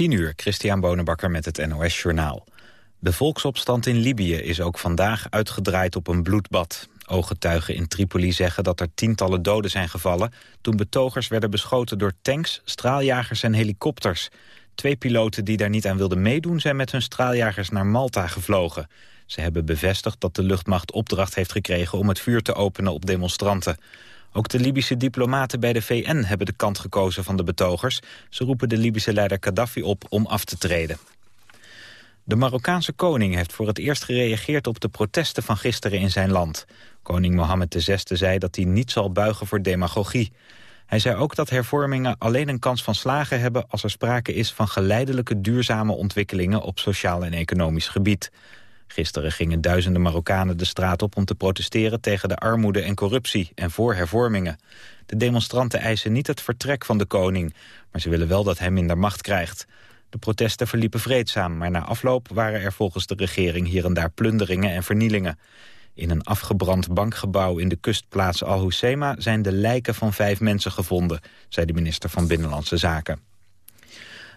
10 uur, Christian Bonenbakker met het NOS Journaal. De volksopstand in Libië is ook vandaag uitgedraaid op een bloedbad. Ooggetuigen in Tripoli zeggen dat er tientallen doden zijn gevallen... toen betogers werden beschoten door tanks, straaljagers en helikopters. Twee piloten die daar niet aan wilden meedoen... zijn met hun straaljagers naar Malta gevlogen. Ze hebben bevestigd dat de luchtmacht opdracht heeft gekregen... om het vuur te openen op demonstranten. Ook de Libische diplomaten bij de VN hebben de kant gekozen van de betogers. Ze roepen de Libische leider Gaddafi op om af te treden. De Marokkaanse koning heeft voor het eerst gereageerd op de protesten van gisteren in zijn land. Koning Mohammed VI zei dat hij niet zal buigen voor demagogie. Hij zei ook dat hervormingen alleen een kans van slagen hebben... als er sprake is van geleidelijke duurzame ontwikkelingen op sociaal en economisch gebied. Gisteren gingen duizenden Marokkanen de straat op om te protesteren tegen de armoede en corruptie en voor hervormingen. De demonstranten eisen niet het vertrek van de koning, maar ze willen wel dat hij minder macht krijgt. De protesten verliepen vreedzaam, maar na afloop waren er volgens de regering hier en daar plunderingen en vernielingen. In een afgebrand bankgebouw in de kustplaats Al Hoceima zijn de lijken van vijf mensen gevonden, zei de minister van Binnenlandse Zaken.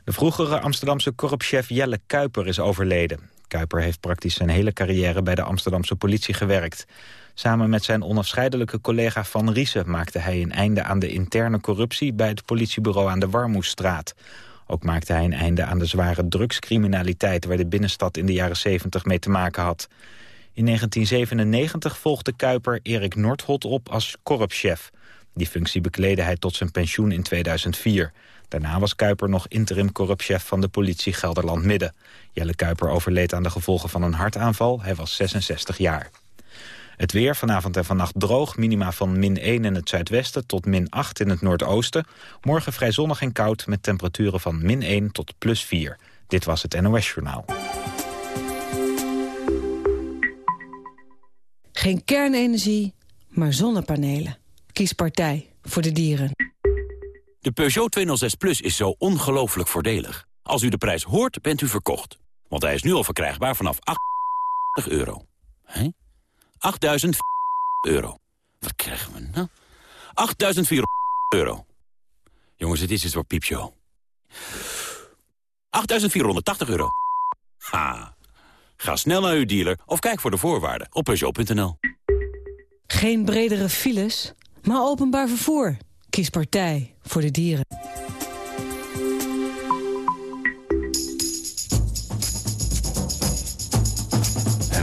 De vroegere Amsterdamse korpschef Jelle Kuiper is overleden. Kuiper heeft praktisch zijn hele carrière bij de Amsterdamse politie gewerkt. Samen met zijn onafscheidelijke collega Van Riesen maakte hij een einde aan de interne corruptie bij het politiebureau aan de Warmoesstraat. Ook maakte hij een einde aan de zware drugscriminaliteit waar de binnenstad in de jaren 70 mee te maken had. In 1997 volgde Kuiper Erik Nordholt op als korpschef. Die functie bekleedde hij tot zijn pensioen in 2004. Daarna was Kuiper nog interim korpschef van de politie Gelderland-Midden. Jelle Kuiper overleed aan de gevolgen van een hartaanval. Hij was 66 jaar. Het weer vanavond en vannacht droog. Minima van min 1 in het zuidwesten tot min 8 in het noordoosten. Morgen vrij zonnig en koud met temperaturen van min 1 tot plus 4. Dit was het NOS Journaal. Geen kernenergie, maar zonnepanelen. Kies partij voor de dieren. De Peugeot 206 Plus is zo ongelooflijk voordelig. Als u de prijs hoort, bent u verkocht. Want hij is nu al verkrijgbaar vanaf 8 euro. Hé? 8.000 euro. Wat krijgen we nou? 8.400 euro. Jongens, het is een soort piepshow. 8.480 euro. Ha. Ga snel naar uw dealer of kijk voor de voorwaarden op Peugeot.nl. Geen bredere files, maar openbaar vervoer. Kies partij voor de dieren.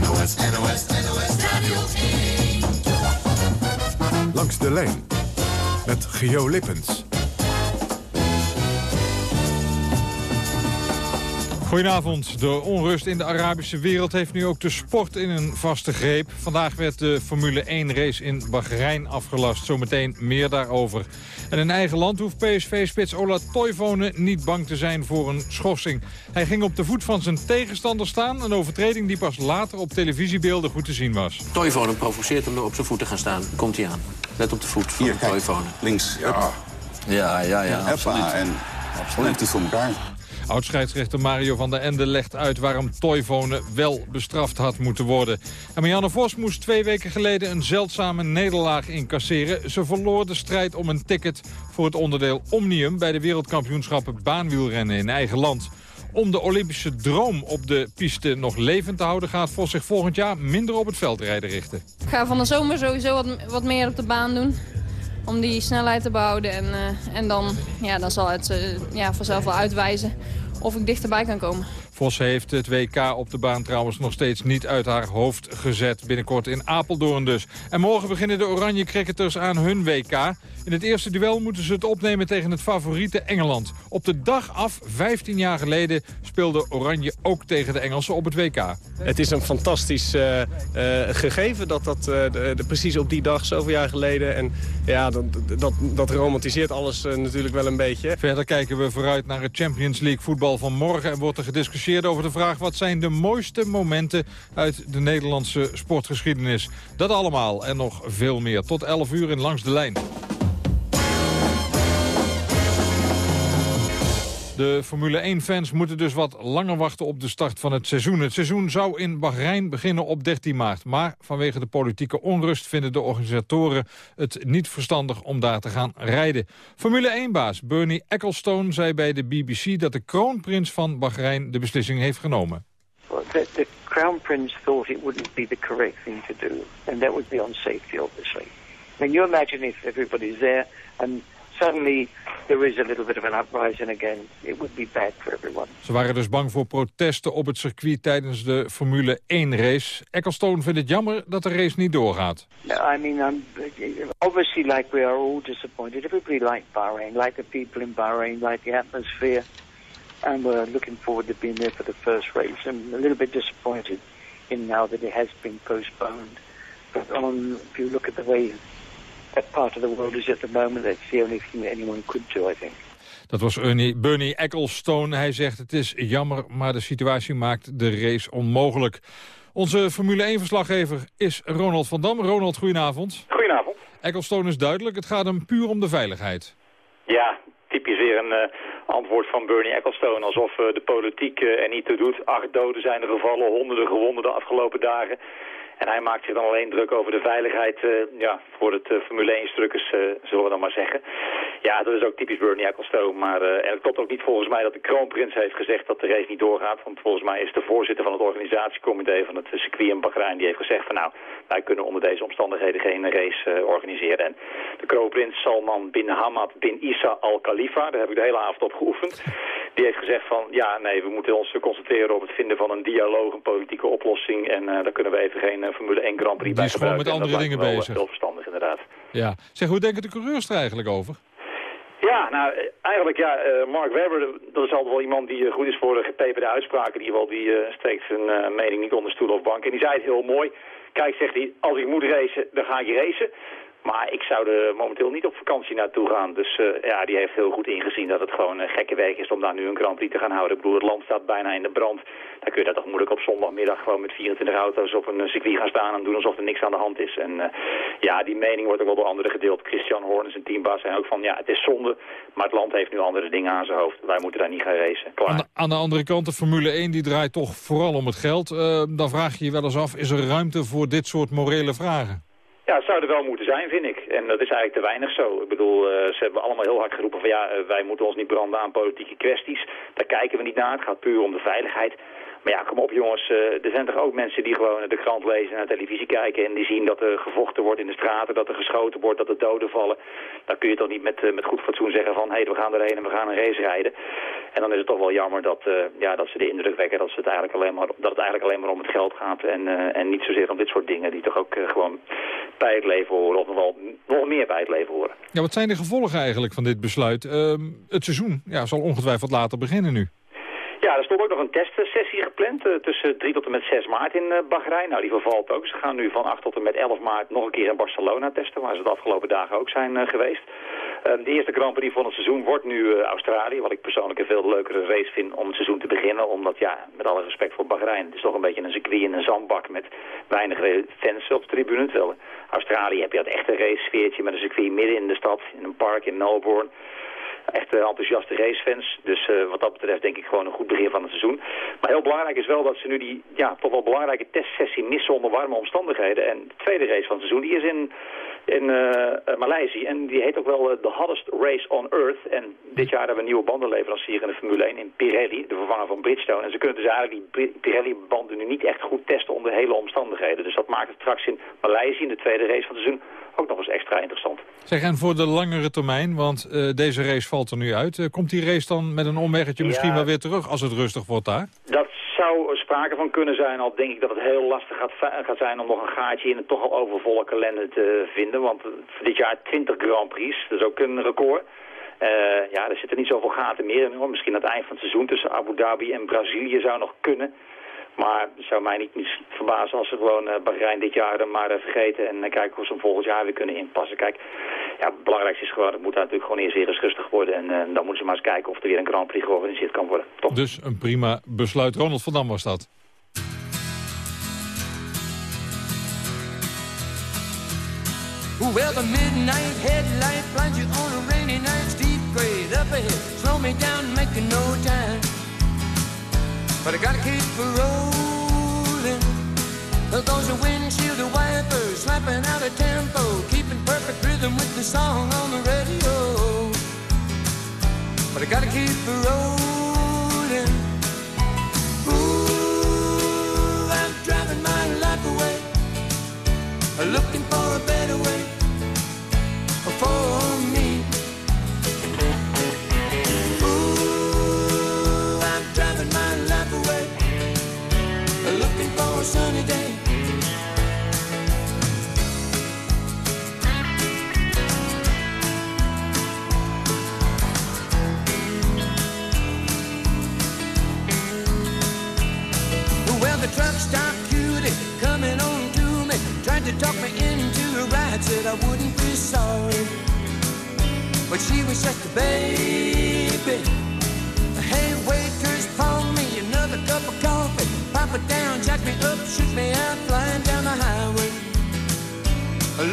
NOS, NOS, NOS Radio 1. Langs de lijn met Geo Lippens. Goedenavond. De onrust in de Arabische wereld heeft nu ook de sport in een vaste greep. Vandaag werd de Formule 1 race in Bahrein afgelast. Zometeen meer daarover. En in eigen land hoeft PSV-spits Ola Toivonen niet bang te zijn voor een schorsing. Hij ging op de voet van zijn tegenstander staan. Een overtreding die pas later op televisiebeelden goed te zien was. Toivonen provoceert hem door op zijn voeten gaan staan. Komt hij aan. Let op de voet van Hier. Toivonen. Links. Ja, Ja, ja, ja, Hoppa, absoluut. en hij voor elkaar. Oud-scheidsrechter Mario van der Ende legt uit waarom Toivonen wel bestraft had moeten worden. En Marianne Vos moest twee weken geleden een zeldzame nederlaag incasseren. Ze verloor de strijd om een ticket voor het onderdeel Omnium... bij de wereldkampioenschappen baanwielrennen in eigen land. Om de Olympische droom op de piste nog levend te houden... gaat Vos zich volgend jaar minder op het veldrijden richten. Ik ga van de zomer sowieso wat, wat meer op de baan doen. Om die snelheid te behouden. En, eh, en dan, ja, dan zal het eh, ja, vanzelf wel uitwijzen of ik dichterbij kan komen. Vos heeft het WK op de baan trouwens nog steeds niet uit haar hoofd gezet. Binnenkort in Apeldoorn dus. En morgen beginnen de Oranje Cricketers aan hun WK. In het eerste duel moeten ze het opnemen tegen het favoriete Engeland. Op de dag af, 15 jaar geleden, speelde Oranje ook tegen de Engelsen op het WK. Het is een fantastisch eh, eh, gegeven dat dat eh, de, de- precies op die dag, zoveel jaar geleden. En ja, dat, dat, dat romantiseert alles natuurlijk wel een beetje. Verder kijken we vooruit naar het Champions League voetbal van morgen... en wordt er gediscussieerd over de vraag... wat zijn de mooiste momenten uit de Nederlandse sportgeschiedenis. Dat allemaal en nog veel meer. Tot 11 uur in Langs de Lijn. De Formule 1-fans moeten dus wat langer wachten op de start van het seizoen. Het seizoen zou in Bahrein beginnen op 13 maart. Maar vanwege de politieke onrust vinden de organisatoren het niet verstandig om daar te gaan rijden. Formule 1-baas Bernie Ecclestone zei bij de BBC dat de kroonprins van Bahrein de beslissing heeft genomen. The, Crown Prince thought it wouldn't be the correct thing to do, and that would be safety, obviously. Mean, you imagine if everybody's there and suddenly there is a little bit of an uprising again, it would be bad for everyone. Ze waren dus bang voor protesten op het circuit tijdens de Formule 1-race. Ecclestone vindt het jammer dat de race niet doorgaat. I mean, I'm, obviously, like we are all disappointed. Everybody liked Bahrain, like the people in Bahrain, like the atmosphere. And we're looking forward to being there for the first race. I'm a little bit disappointed in now that it has been postponed. But on, if you look at the way that part of the world is at the moment, that's the only thing that anyone could do, I think. Dat was Ernie, Bernie Ecclestone. Hij zegt het is jammer, maar de situatie maakt de race onmogelijk. Onze Formule 1-verslaggever is Ronald van Dam. Ronald, goedenavond. Goedenavond. Ecclestone is duidelijk, het gaat hem puur om de veiligheid. Ja, typisch weer een uh, antwoord van Bernie Ecclestone. Alsof uh, de politiek uh, er niet toe doet. Acht doden zijn er gevallen, honderden gewonden de afgelopen dagen. En hij maakt zich dan alleen druk over de veiligheid uh, ja, voor het uh, Formule 1-strukkers, uh, zullen we dan maar zeggen. Ja, dat is ook typisch Bernie Ecclestone. Maar en het klopt ook niet volgens mij dat de kroonprins heeft gezegd dat de race niet doorgaat. Want volgens mij is de voorzitter van het organisatiecomité van het circuit in Bahrein... die heeft gezegd van nou, wij kunnen onder deze omstandigheden geen race organiseren. En de kroonprins Salman bin Hamad bin Isa al Khalifa, daar heb ik de hele avond op geoefend... die heeft gezegd van ja, nee, we moeten ons concentreren op het vinden van een dialoog, een politieke oplossing... en daar kunnen we even geen Formule 1 Grand Prix Die is bij gewoon met gebruiken. andere En dingen bezig. wel Heel verstandig inderdaad. Ja. Zeg, hoe denken de coureurs er eigenlijk over? Ja, nou, eh, eigenlijk ja, eh, Mark Webber, dat is altijd wel iemand die eh, goed is voor de gepeperde uitspraken. Die, wel, die eh, steekt zijn eh, mening niet onder stoel of bank. En die zei het heel mooi. Kijk, zegt hij, als ik moet racen, dan ga ik racen. Maar ik zou er momenteel niet op vakantie naartoe gaan. Dus eh, ja, die heeft heel goed ingezien dat het gewoon eh, gekke werk is om daar nu een Grand te gaan houden. Ik bedoel, het land staat bijna in de brand. Dan kun je daar toch moeilijk op zondagmiddag gewoon met 24 auto's op een eh, circuit gaan staan en doen alsof er niks aan de hand is. En ja, die mening wordt ook wel door anderen gedeeld. Christian Horn en zijn teambaas zijn ook van, ja, het is zonde, maar het land heeft nu andere dingen aan zijn hoofd. Wij moeten daar niet gaan racen. Klaar. Aan de, andere kant, de Formule 1 die draait toch vooral om het geld. Dan vraag je je wel eens af, is er ruimte voor dit soort morele vragen? Ja, het zou er wel moeten zijn, vind ik. En dat is eigenlijk te weinig zo. Ik bedoel, uh, ze hebben allemaal heel hard geroepen van ja, uh, wij moeten ons niet branden aan politieke kwesties. Daar kijken we niet naar. Het gaat puur om de veiligheid. Maar ja, kom op jongens, uh, er zijn toch ook mensen die gewoon de krant lezen en naar televisie kijken en die zien dat er gevochten wordt in de straten, dat er geschoten wordt, dat er doden vallen. Dan kun je toch niet met, met goed fatsoen zeggen van hé, hey, we gaan erheen en we gaan een race rijden. En dan is het toch wel jammer dat, ja, dat ze de indruk wekken dat, ze het eigenlijk alleen maar, dat het eigenlijk alleen maar om het geld gaat en, en niet zozeer om dit soort dingen die toch ook gewoon bij het leven horen, of wel nog meer bij het leven horen. Ja, wat zijn de gevolgen eigenlijk van dit besluit? Uh, het seizoen ja, zal ongetwijfeld later beginnen nu. Ja, er stond ook nog een testsessie gepland uh, tussen 3 tot en met 6 maart in uh, Bahrein. Nou, die vervalt ook. Ze gaan nu van 8 tot en met 11 maart nog een keer in Barcelona testen, waar ze de afgelopen dagen ook zijn uh, geweest. Ehm, de eerste Grand Prix van het seizoen wordt nu Australië, wat ik persoonlijk een veel leukere race vind om het seizoen te beginnen. Omdat, ja, met alle respect voor Bahrein, het is toch een beetje een circuit in een zandbak met weinig fans op de tribune. Terwijl Australië heb je dat echte race sfeertje met een circuit midden in de stad, in een park in Melbourne echt enthousiaste racefans. Dus uh, wat dat betreft denk ik gewoon een goed begin van het seizoen. Maar heel belangrijk is wel dat ze nu die ja, toch wel belangrijke testsessie missen onder warme omstandigheden. En de tweede race van het seizoen die is in, in uh, Maleisië. En die heet ook wel de uh, hottest race on earth. En dit jaar hebben we een nieuwe bandenleverancier in de Formule 1 in Pirelli, de vervanger van Bridgestone. En ze kunnen dus eigenlijk die Pirelli banden nu niet echt goed testen onder hele omstandigheden. Dus dat maakt het straks in Maleisië in de tweede race van het seizoen ook nog eens extra interessant. Zeg, en voor de langere termijn, want uh, deze race valt er nu uit. Uh, komt die race dan met een omweggetje ja, misschien wel weer terug als het rustig wordt daar? Dat zou sprake van kunnen zijn, al denk ik dat het heel lastig gaat, gaat zijn om nog een gaatje in een toch al overvolle kalender te vinden. Want voor dit jaar 20 Grand Prix, dat is ook een record. Uh, ja, er zitten niet zoveel gaten meer in. Hoor. Misschien aan het eind van het seizoen tussen Abu Dhabi en Brazilië zou nog kunnen. Maar het zou mij niet, niet verbazen als ze gewoon uh, Bahrein dit jaar dan maar uh, vergeten en uh, kijken hoe ze hem volgend jaar weer kunnen inpassen. Kijk, ja, het belangrijkste is gewoon, het moet natuurlijk gewoon eerst weer eens rustig worden. En dan moeten ze maar eens kijken of er weer een Grand Prix georganiseerd kan worden. Toch? Dus een prima besluit. Ronald van Dam was dat. Well, the midnight headlight blinds you on a rainy night. Deep grade up ahead. Slow me down, making no time. But I gotta keep rolling. Those are windshield wipers slapping out a tempo, keeping perfect rhythm with the song on the radio. But I gotta keep rolling. Ooh, I'm driving my life away, looking for coming on to me, tried to talk me into a ride, said I wouldn't be sorry. But she was just a baby. Hey, waitress, pour me another cup of coffee. Pop it down, jack me up, shoot me out, flying down the highway.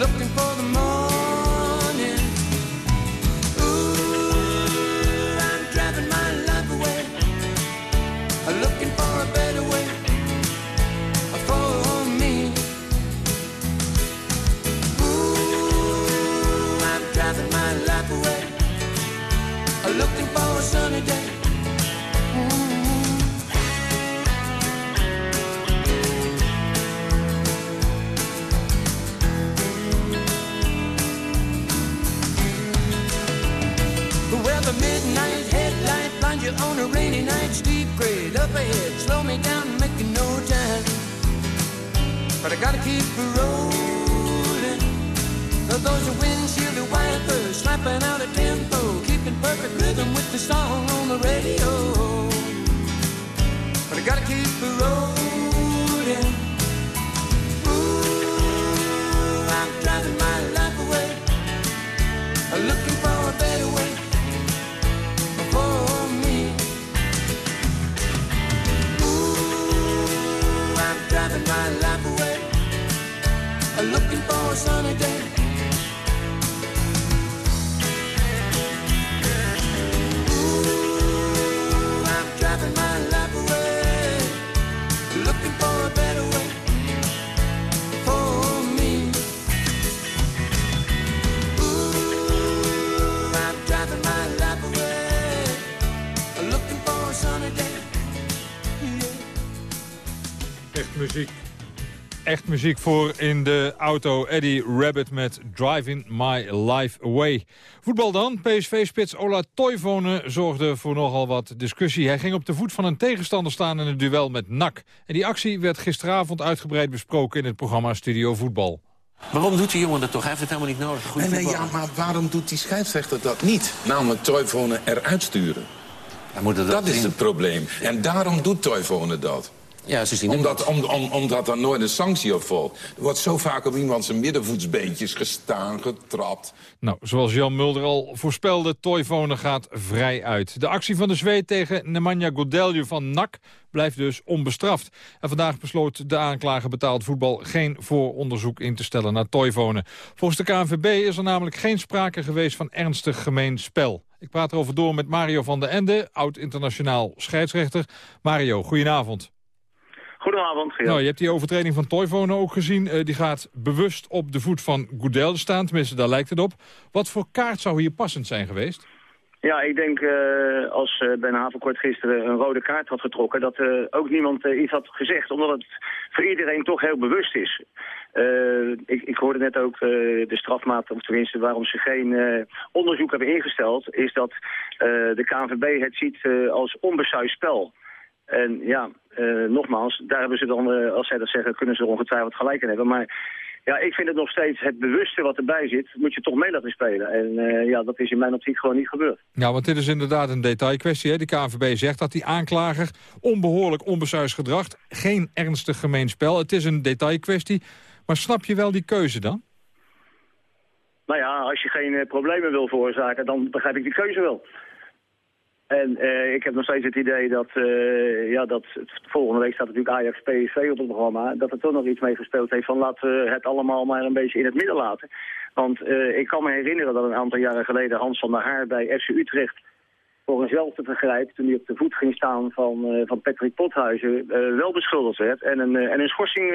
Looking for the morning. Sunny day. The midnight headlight finds you on a rainy night, up ahead. Slow me down, no time. But I gotta keep rolling. Those windshield wipers slapping out a tempo, keeping perfect rhythm with the song on the radio. But I gotta keep rolling. Ooh, I'm driving my life away, looking for a better way for me. Ooh, I'm driving my life away, looking for a sunny day. Muziek. Echt muziek voor in de auto. Eddie Rabbit met Driving My Life Away. Voetbal dan. PSV-spits Ola Toivonen zorgde voor nogal wat discussie. Hij ging op de voet van een tegenstander staan in een duel met NAC. En die actie werd gisteravond uitgebreid besproken in het programma Studio Voetbal. Waarom doet die jongen dat toch? Hij heeft het helemaal niet nodig. Nee, nee, ja, maar waarom doet die scheidsrechter dat niet? Namelijk Toivonen eruit sturen. Hij moet het Dat is het probleem. En daarom doet Toivonen dat. Ja, ze zien Omdat, om, om, omdat er nooit een sanctie op volgt. Er wordt zo vaak op iemand zijn middenvoetsbeentjes gestaan, getrapt. Nou, zoals Jan Mulder al voorspelde, Toivonen gaat vrij uit. De actie van de Zweed tegen Nemanja Godelje van NAC blijft dus onbestraft. En vandaag besloot de aanklager betaald voetbal geen vooronderzoek in te stellen naar Toivonen. Volgens de KNVB is er namelijk geen sprake geweest van ernstig gemeen spel. Ik praat erover door met Mario van der Ende, oud-internationaal scheidsrechter. Mario, goedenavond. Goedenavond, Geel. Nou, je hebt die overtreding van Toivonen ook gezien. Eh, die gaat bewust op de voet van Goedel staan. Tenminste, daar lijkt het op. Wat voor kaart zou hier passend zijn geweest? Ja, ik denk eh, als uh, Ben Havenkort gisteren een rode kaart had getrokken... dat uh, ook niemand uh, iets had gezegd, omdat het voor iedereen toch heel bewust is. ik, ik hoorde net ook de strafmaat, of tenminste waarom ze geen onderzoek hebben ingesteld... is dat de KNVB het ziet als onbesuisd spel. En ja, nogmaals, daar hebben ze dan, als zij dat zeggen, kunnen ze er ongetwijfeld gelijk in hebben. Maar ja, ik vind het nog steeds het bewuste wat erbij zit, moet je toch mee laten spelen. En uh, ja, dat is in mijn optiek gewoon niet gebeurd. Ja, want dit is inderdaad een detailkwestie. Hè? De KNVB zegt dat die aanklager onbehoorlijk onbesuisd gedrag, geen ernstig gemeen spel. Het is een detailkwestie, maar snap je wel die keuze dan? Nou ja, als je geen problemen wil veroorzaken, dan begrijp ik die keuze wel. En eh, ik heb nog steeds het idee dat, eh, ja, dat volgende week staat natuurlijk Ajax PSV op het programma, dat er toch nog iets mee gespeeld heeft van laten we het allemaal maar een beetje in het midden laten. Want eh, ik kan me herinneren dat een aantal jaren geleden Hans van der Haar bij FC Utrecht voor eenzelfde vergrijp, toen hij op de voet ging staan van, van Patrick Pothuizen, wel beschuldigd werd en een, en een schorsing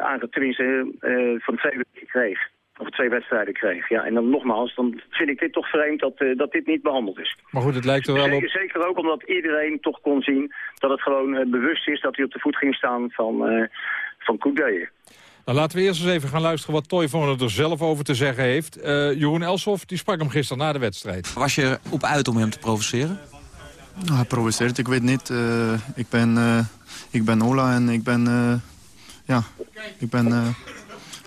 aange- tenminste, eh, van twee weken kreeg. Of twee wedstrijden kreeg. Ja, en dan nogmaals, dan vind ik dit toch vreemd dat, eh, dat dit niet behandeld is. Maar goed, het lijkt er wel op... Zeker, zeker ook omdat iedereen toch kon zien dat het gewoon eh, bewust is dat hij op de voet ging staan van, eh van. Nou, laten we eerst eens even gaan luisteren wat Toivonen er zelf over te zeggen heeft. Eh, Jeroen Elsof die sprak hem gisteren na de wedstrijd. Was je op uit om hem te provoceren? Nou, hij provoceert, ik weet niet. Eh, ik, ben, eh, ik ben Ola en ik ben... eh, ja, ik ben...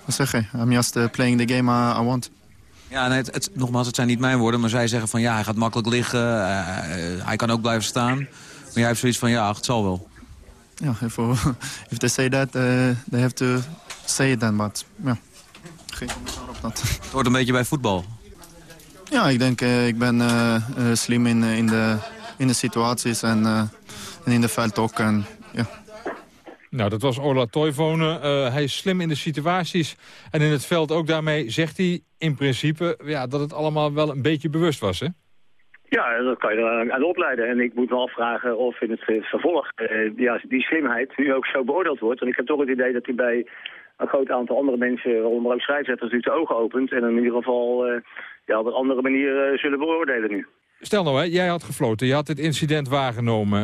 wat zeg je? I'm just eh, playing the game I, I want. Ja, nee, het, het- nogmaals, het zijn niet mijn woorden, maar zij zeggen van ja, hij gaat makkelijk liggen. eh, eh, hij kan ook blijven staan. Maar jij hebt zoiets van ja, het zal wel. Ja, if, if they say that, eh, they have to say it then. But ja, geen commentaar op dat. Het hoort een beetje bij voetbal. Ja, ik denk eh, ik ben slim in, in, de, in de situaties en, en in de veld ook. En. Nou, dat was Ola Toivonen. Eh, hij is slim in de situaties. En in het veld ook daarmee zegt hij in principe... Ja, dat het allemaal wel een beetje bewust was, hè? Ja, dat kan je er aan opleiden. En ik moet me afvragen of in het vervolg eh, ja, die slimheid nu ook zo beoordeeld wordt. Want ik heb toch het idee dat hij bij een groot aantal andere mensen, waaronder ook schrijfzetters, natuurlijk de ogen opent. En in ieder geval eh, ja, op een andere manier zullen beoordelen nu. Stel nou, hè, jij had gefloten, je had dit incident waargenomen.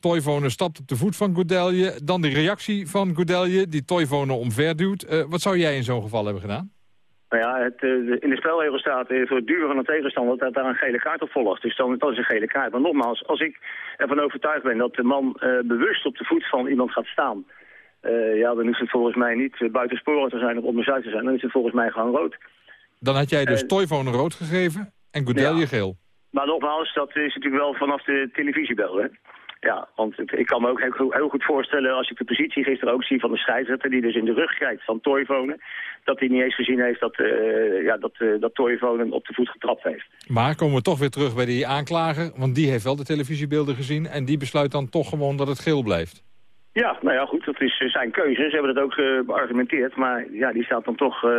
Toivonen stapt op de voet van Goudelje. Dan de reactie van Goudelje, die Toivonen omverduwt. Eh wat zou jij in zo'n geval hebben gedaan? Nou ja, het, eh, in de spelregel staat voor het duren van een tegenstander dat daar een gele kaart op volgt. Dus dan, dat is een gele kaart. Maar nogmaals, als ik ervan overtuigd ben dat de man bewust op de voet van iemand gaat staan... ja, dan is het volgens mij niet uh, buitensporen te zijn of op zuid te zijn. Dan is het volgens mij gewoon rood. Dan had jij dus Toivonen rood gegeven en Goudelje Ja. geel. Maar nogmaals, dat is natuurlijk wel vanaf de televisiebeelden. Ja, want ik kan me ook heel, goed- voorstellen als ik de positie gisteren ook zie van de scheidsrechter... die dus in de rug kijkt van Toivonen... dat hij niet eens gezien heeft dat, eh ja, dat, eh, dat op de voet getrapt heeft. Maar komen we toch weer terug bij die aanklager. Want die heeft wel de televisiebeelden gezien. En die besluit dan toch gewoon dat het geel blijft. Ja, nou ja, goed, dat is eh, zijn keuze. Ze hebben dat ook eh, beargumenteerd. Maar ja, die staat dan toch eh,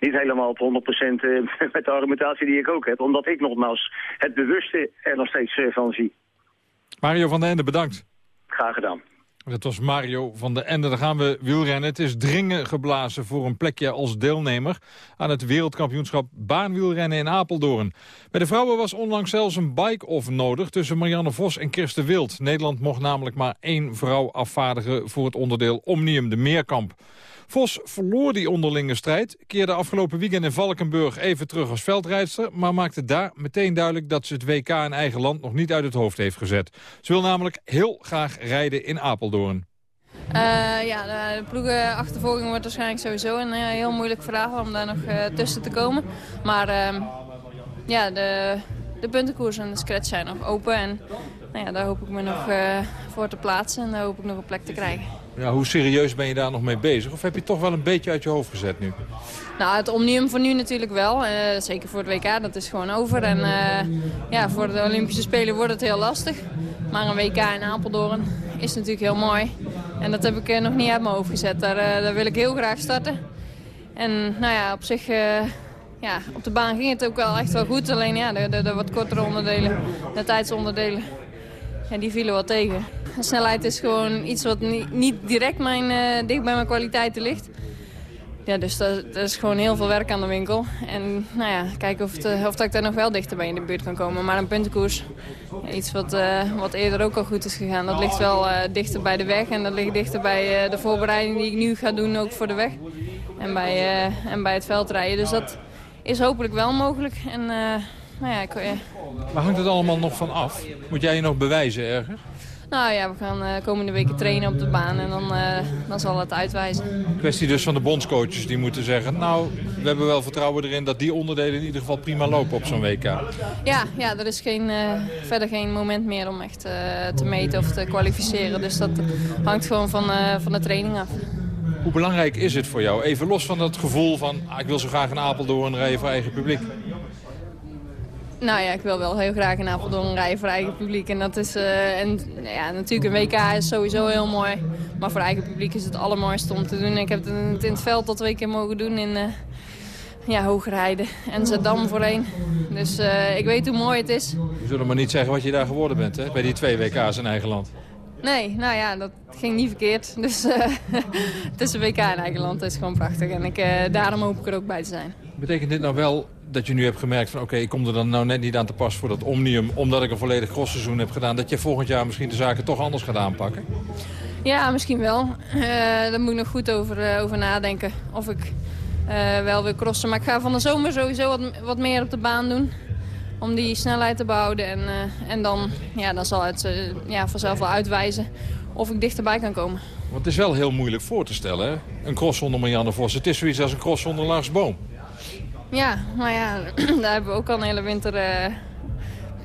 niet helemaal op 100% eh, met de argumentatie die ik ook heb. Omdat ik nogmaals het bewuste er nog steeds eh, van zie. Mario van den Ende, bedankt. Graag gedaan. Dat was Mario van den Ende. Dan gaan we wielrennen. Het is dringen geblazen voor een plekje als deelnemer... aan het wereldkampioenschap baanwielrennen in Apeldoorn. Bij de vrouwen was onlangs zelfs een bike-off nodig... tussen Marianne Vos en Kirsten Wild. Nederland mocht namelijk maar één vrouw afvaardigen... voor het onderdeel Omnium, de Meerkamp. Vos verloor die onderlinge strijd, keerde afgelopen weekend in Valkenburg even terug als veldrijdster, maar maakte daar meteen duidelijk dat ze het WK in eigen land nog niet uit het hoofd heeft gezet. Ze wil namelijk heel graag rijden in Apeldoorn. Eh, ja, de, ploegenachtervolging wordt waarschijnlijk sowieso een eh, heel moeilijk verhaal om daar nog eh, tussen te komen. Maar ehm, ja, de, de puntenkoers en de scratch zijn nog open. En nou ja, daar hoop ik me nog voor te plaatsen en daar hoop ik nog een plek te krijgen. Ja, hoe serieus ben je daar nog mee bezig? Of heb je toch wel een beetje uit je hoofd gezet nu? Nou, het Omnium voor nu natuurlijk wel. eh, zeker voor het WK, dat is gewoon over. En eh, ja, voor de Olympische Spelen wordt het heel lastig. Maar een WK in Apeldoorn is natuurlijk heel mooi. En dat heb ik eh, nog niet uit mijn hoofd gezet. Daar, wil ik heel graag starten. En nou ja, op zich, ja, op de baan ging het ook wel echt wel goed. Alleen ja, de, de, wat kortere onderdelen, de tijdsonderdelen, ja, die vielen wat tegen. Snelheid is gewoon iets wat niet, direct mijn, eh, dicht bij mijn kwaliteiten ligt. Ja, dus dat, is gewoon heel veel werk aan de winkel. En nou ja, kijken of, eh, dat ik daar nog wel dichterbij in de buurt kan komen. Maar een puntenkoers, iets wat, eh, wat eerder ook al goed is gegaan, dat ligt wel dichter bij de weg. En dat ligt dichter bij de voorbereiding die ik nu ga doen, ook voor de weg. En bij, en bij het veldrijden. Dus dat is hopelijk wel mogelijk. En nou ja, ik, Waar hangt het allemaal nog van af? Moet jij je nog bewijzen ergens? Nou ja, we gaan eh, komende weken trainen op de baan en dan, eh, dan zal het uitwijzen. Kwestie dus van de bondscoaches die moeten zeggen... nou, we hebben wel vertrouwen erin dat die onderdelen in ieder geval prima lopen op zo'n WK. Ja, ja er is geen, eh, verder geen moment meer om echt te meten of te kwalificeren. Dus dat hangt gewoon van, van de training af. Hoe belangrijk is het voor jou? Even los van dat gevoel van... Ah, ik wil zo graag een Apeldoorn rijden voor eigen publiek. Nou ja, ik wil wel heel graag in Apeldoorn rijden voor eigen publiek. En dat is, eh, en nou ja, natuurlijk een WK is sowieso heel mooi. Maar voor eigen publiek is het allermooiste om te doen. Ik heb het in het, veld al twee keer mogen doen in uh, ja, Hoogrijden en Zeddam voorheen. Dus uh, ik weet hoe mooi het is. Je zullen maar niet zeggen wat je daar geworden bent, hè? Bij die twee WK's in eigen land. Nee, nou ja, dat ging niet verkeerd. Dus uh, het is een WK in eigen land, dat is gewoon prachtig. En ik, daarom hoop ik er ook bij te zijn. Betekent dit nou wel dat je nu hebt gemerkt van... oké, ik kom er dan nou net niet aan te pas voor dat Omnium... omdat ik een volledig crossseizoen heb gedaan... dat je volgend jaar misschien de zaken toch anders gaat aanpakken? Ja, misschien wel. Uh, daar moet ik nog goed over, over nadenken. Of ik wel wil crossen. Maar ik ga van de zomer sowieso wat, wat meer op de baan doen om die snelheid te behouden. En, en dan, ja, dan zal het ja, vanzelf wel uitwijzen of ik dichterbij kan komen. Want het is wel heel moeilijk voor te stellen, hè? Een cross zonder Marianne Vos. Het is zoiets als een cross zonder Lars Boom. Ja, maar ja, daar hebben we ook al een hele winter uh,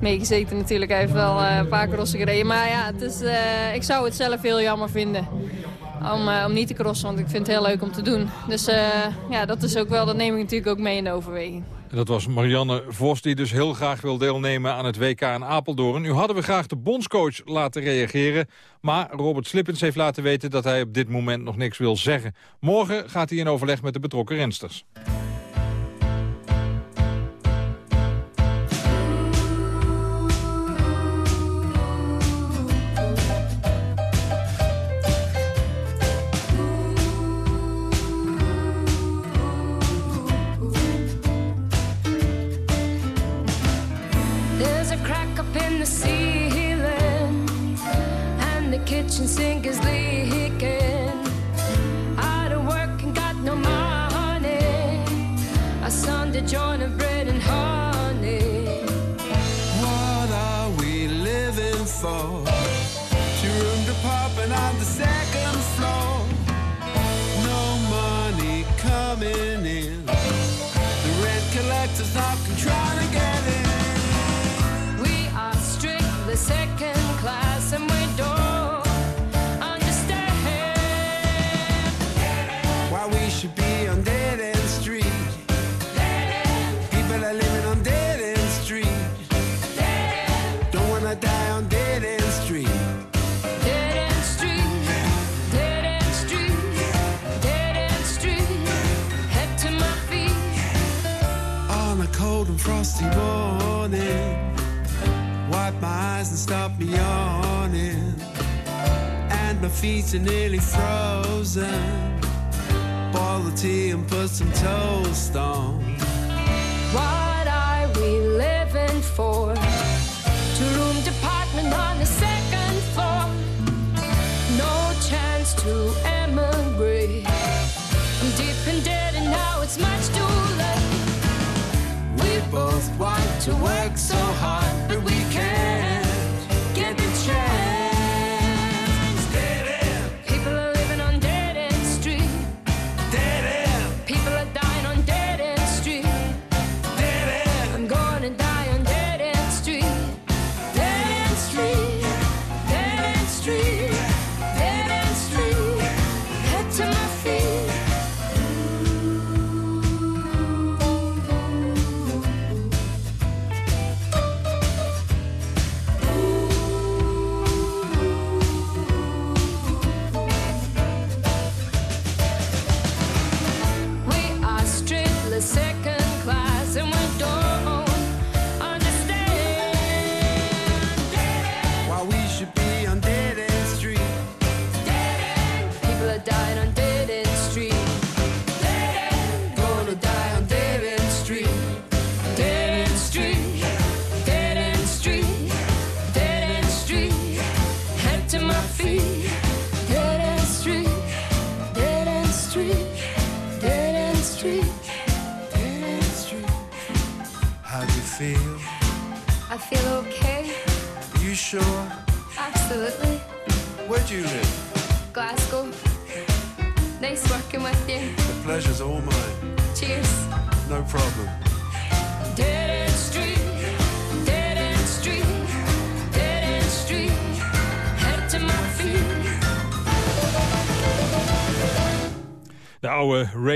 mee gezeten natuurlijk. Hij heeft wel een paar crossen gereden. Maar ja, het is, ik zou het zelf heel jammer vinden om, om niet te crossen. Want ik vind het heel leuk om te doen. Dus ja, dat is ook wel, dat neem ik natuurlijk ook mee in de overweging. En dat was Marianne Vos die dus heel graag wil deelnemen aan het WK in Apeldoorn. Nu hadden we graag de bondscoach laten reageren. Maar Robert Slippens heeft laten weten dat hij op dit moment nog niks wil zeggen. Morgen gaat hij in overleg met de betrokken rensters.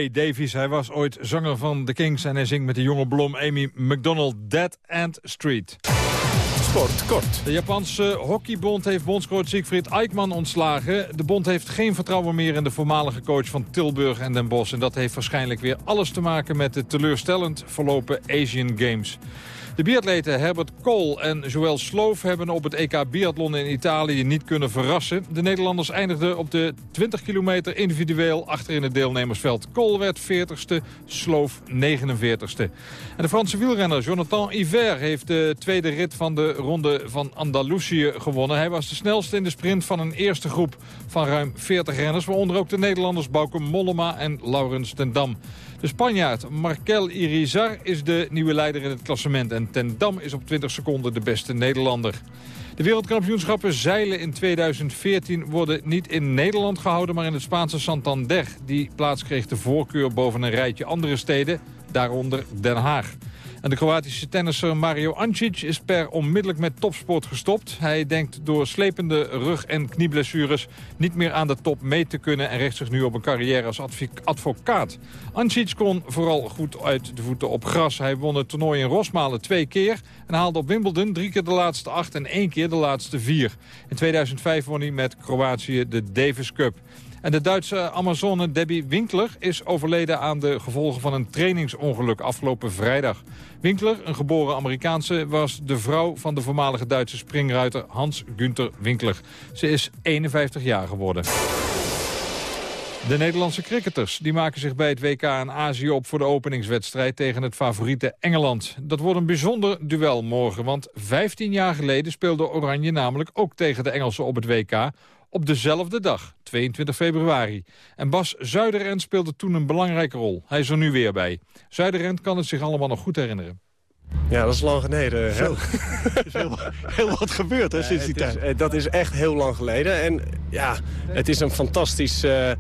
Ray Davies. Hij was ooit zanger van The Kings en hij zingt met de jonge blom Amy McDonald Dead End Street. Sport kort. De Japanse hockeybond heeft bondscoach Siegfried Eikman ontslagen. De bond heeft geen vertrouwen meer in de voormalige coach van Tilburg en Den Bosch. En dat heeft waarschijnlijk weer alles te maken met de teleurstellend verlopen Asian Games. De biatleten Herbert Kool en Joël Sloof hebben op het EK Biathlon in Italië niet kunnen verrassen. De Nederlanders eindigden op de 20 kilometer individueel achter in het deelnemersveld. Kool werd 40ste, Sloof 49ste. En de Franse wielrenner Jonathan Iver heeft de tweede rit van de ronde van Andalusië gewonnen. Hij was de snelste in de sprint van een eerste groep van ruim 40 renners. Waaronder ook de Nederlanders Bauke Mollema en Laurens ten Dam. De Spanjaard Markel Irizar is de nieuwe leider in het klassement. En Ten Dam is op 20 seconden de beste Nederlander. De wereldkampioenschappen zeilen in 2014 worden niet in Nederland gehouden... maar in het Spaanse Santander. Die plaats kreeg de voorkeur boven een rijtje andere steden, daaronder Den Haag. De Kroatische tennisser Mario Ancic is per onmiddellijk met topsport gestopt. Hij denkt door slepende rug- en knieblessures niet meer aan de top mee te kunnen... en richt zich nu op een carrière als advocaat. Ancic kon vooral goed uit de voeten op gras. Hij won het toernooi in Rosmalen twee keer... en haalde op Wimbledon drie keer de laatste acht en één keer de laatste vier. In 2005 won hij met Kroatië de Davis Cup. En de Duitse Amazone Debbie Winkler is overleden aan de gevolgen van een trainingsongeluk afgelopen vrijdag. Winkler, een geboren Amerikaanse, was de vrouw van de voormalige Duitse springruiter Hans Günther Winkler. Ze is 51 jaar geworden. De Nederlandse cricketers die maken zich bij het WK in Azië op voor de openingswedstrijd tegen het favoriete Engeland. Dat wordt een bijzonder duel morgen, want 15 jaar geleden speelde Oranje namelijk ook tegen de Engelsen op het WK op dezelfde dag, 22 februari. En Bas Zuiderend speelde toen een belangrijke rol. Hij is er nu weer bij. Zuiderend kan het zich allemaal nog goed herinneren. Ja, dat is lang geleden. Zo. Er is heel, heel wat gebeurd hè, sinds die is- tijd. eh, dat is echt heel lang geleden. En ja, het is een fantastisch eh, eh,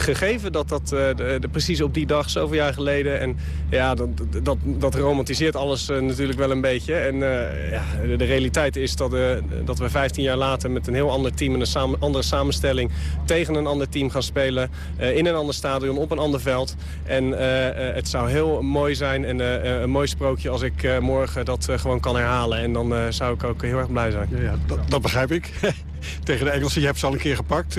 gegeven dat dat eh, de, de- precies op die dag, zoveel jaar geleden. En ja, dat, dat, dat romantiseert alles natuurlijk wel een beetje. En eh, ja, de, de realiteit is dat, eh, dat we 15 jaar later met een heel ander team... en een andere samenstelling tegen een ander team gaan spelen. eh, in een ander stadion, op een ander veld. En eh, eh, het zou heel mooi zijn en een mooi sprookje als ik eh, morgen dat eh, gewoon kan herhalen. En dan eh, zou ik ook heel erg blij zijn. Ja, dat, dat begrijp ik. Tegen de Engelsen. Je hebt ze al een keer gepakt,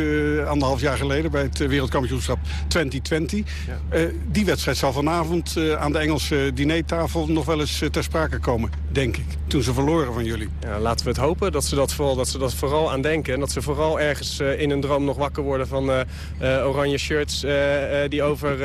anderhalf jaar geleden... bij het wereldkampioenschap 2020. Eh, die wedstrijd zal vanavond aan de Engelse dinertafel... nog wel eens ter sprake komen, denk ik. Toen ze verloren van jullie. Ja, laten we het hopen dat ze dat vooral, dat ze dat vooral aan denken. En dat ze vooral ergens in hun droom nog wakker worden van oranje shirts... die over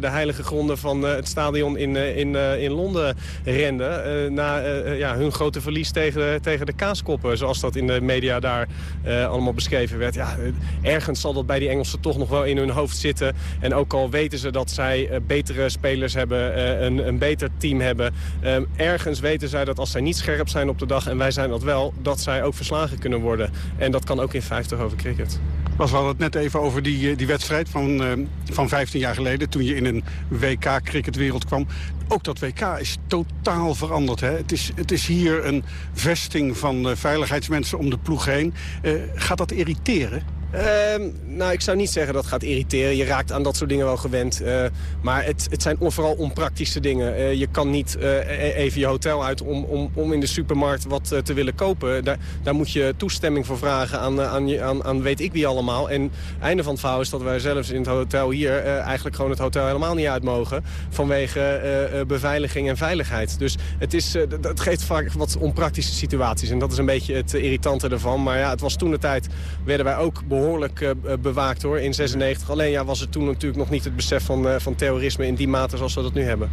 de heilige gronden van het stadion in, in, in Londen renden. Eh, na eh, ja, hun grote verlies tegen, tegen de kaaskoppen, zoals dat in de media daar eh, allemaal beschreven werd. Ja, eh, ergens zal dat bij die Engelsen toch nog wel in hun hoofd zitten. En ook al weten ze dat zij eh, betere spelers hebben, eh, een, een beter team hebben... eh, ergens weten zij dat als zij niet scherp zijn op de dag, en wij zijn dat wel... dat zij ook verslagen kunnen worden. En dat kan ook in 50 over cricket. Was we hadden het net even over die, eh, die wedstrijd van, eh, van 15 jaar geleden... toen je in een WK-cricketwereld kwam. Ook dat WK is totaal veranderd. Hè? Het, is, het is hier een vesting van eh, veiligheidsmensen om de ploeg heen. Eh, gaat dat irriteren? Ehm, nou, ik zou niet zeggen dat gaat irriteren. Je raakt aan dat soort dingen wel gewend. Eh, maar het, het zijn vooral onpraktische dingen. Eh, je kan niet eh, e- even je hotel uit om, om, om in de supermarkt wat te willen kopen. Daar, daar moet je toestemming voor vragen aan, aan, aan, aan weet ik wie allemaal. En het einde van het verhaal is dat wij zelfs in het hotel hier... eigenlijk gewoon het hotel helemaal niet uit mogen. Vanwege beveiliging en veiligheid. Dus het, is, dat geeft vaak wat onpraktische situaties. En dat is een beetje het irritante ervan. Maar ja, het was toen de tijd... werden wij ook behoorlijk eh, bewaakt hoor, in 96. Alleen ja, was er toen natuurlijk nog niet het besef van, eh, van terrorisme... in die mate zoals we dat nu hebben.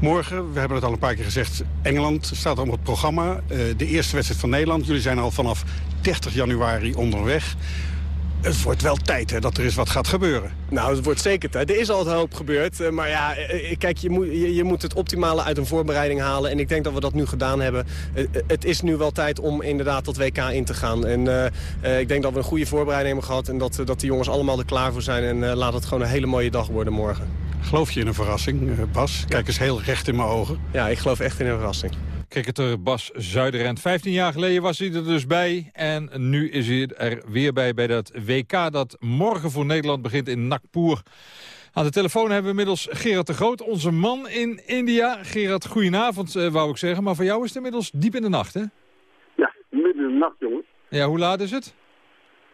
Morgen, we hebben het al een paar keer gezegd, Engeland staat op het programma. Eh, de eerste wedstrijd van Nederland. Jullie zijn al vanaf 30 januari onderweg. Het wordt wel tijd hè, dat er eens wat gaat gebeuren. Nou, het wordt zeker tijd. Er is al een hoop gebeurd. eh, Maar ja, eh, eh, kijk, je moet, je, je moet het optimale uit een voorbereiding halen. En ik denk dat we dat nu gedaan hebben. Het is nu wel tijd om inderdaad dat WK in te gaan. En ik denk dat we een goede voorbereiding hebben gehad. En dat, eh, dat de jongens allemaal er klaar voor zijn. En laat het gewoon een hele mooie dag worden morgen. Geloof je in een verrassing, Bas? Kijk eens heel recht in mijn ogen. Ja, ik geloof echt in een verrassing. Cricketer Bas Zuiderend. 15 jaar geleden was hij er dus bij. En nu is hij er weer bij bij dat WK dat morgen voor Nederland begint in Nagpur. Aan de telefoon hebben we inmiddels Gerard de Groot, onze man in India. Gerard, goedenavond eh, wou ik zeggen, maar voor jou is het inmiddels diep in de nacht, hè? Ja, midden in de nacht, jongens. Ja, hoe laat is het?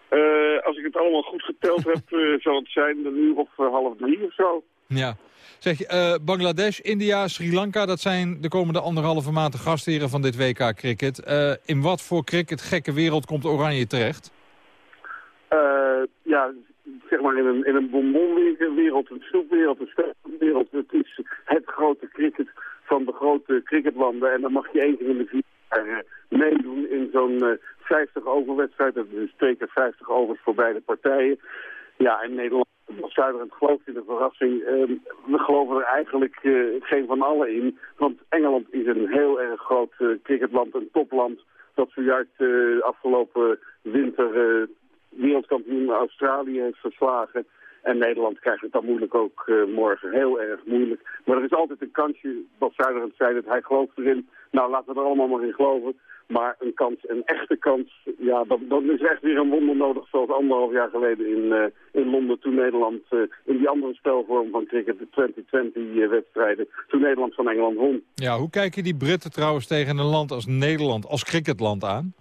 Eh, als ik het allemaal goed geteld heb, eh, zal het zijn een uur of eh, half drie of zo. Ja. Zeg eh, Bangladesh, India, Sri Lanka, dat zijn de komende anderhalve maand de gastheren van dit WK cricket. Eh, in wat voor cricket gekke wereld komt Oranje terecht? Eh, ja, zeg maar in een, in een bonbonwereld, een snoepwereld, een sterrenwereld. Het is het grote cricket van de grote cricketlanden. En dan mag je één keer in de vier jaar meedoen in zo'n eh, 50 overwedstrijd. Dat is twee keer 50 overs voor beide partijen. Ja, en Nederland was zuiverend gelooft in de verrassing. Ehm, we geloven er eigenlijk eh, geen van allen in. Want Engeland is een heel erg groot eh, cricketland, een topland. Dat zojuist eh, afgelopen winter wereldkampioen Australië heeft verslagen. En Nederland krijgt het dan moeilijk ook morgen. Heel erg moeilijk. Maar er is altijd een kansje. Bas Zuiderend zei dat hij gelooft erin. Nou, laten we er allemaal maar in geloven. Maar een kans, een echte kans, ja, dan, dan is echt weer een wonder nodig. Zoals anderhalf jaar geleden in, eh, in Londen toen Nederland eh, in die andere spelvorm van cricket, de 2020-wedstrijden, toen Nederland van Engeland won. Ja, hoe kijken die Britten trouwens tegen een land als Nederland, als cricketland aan?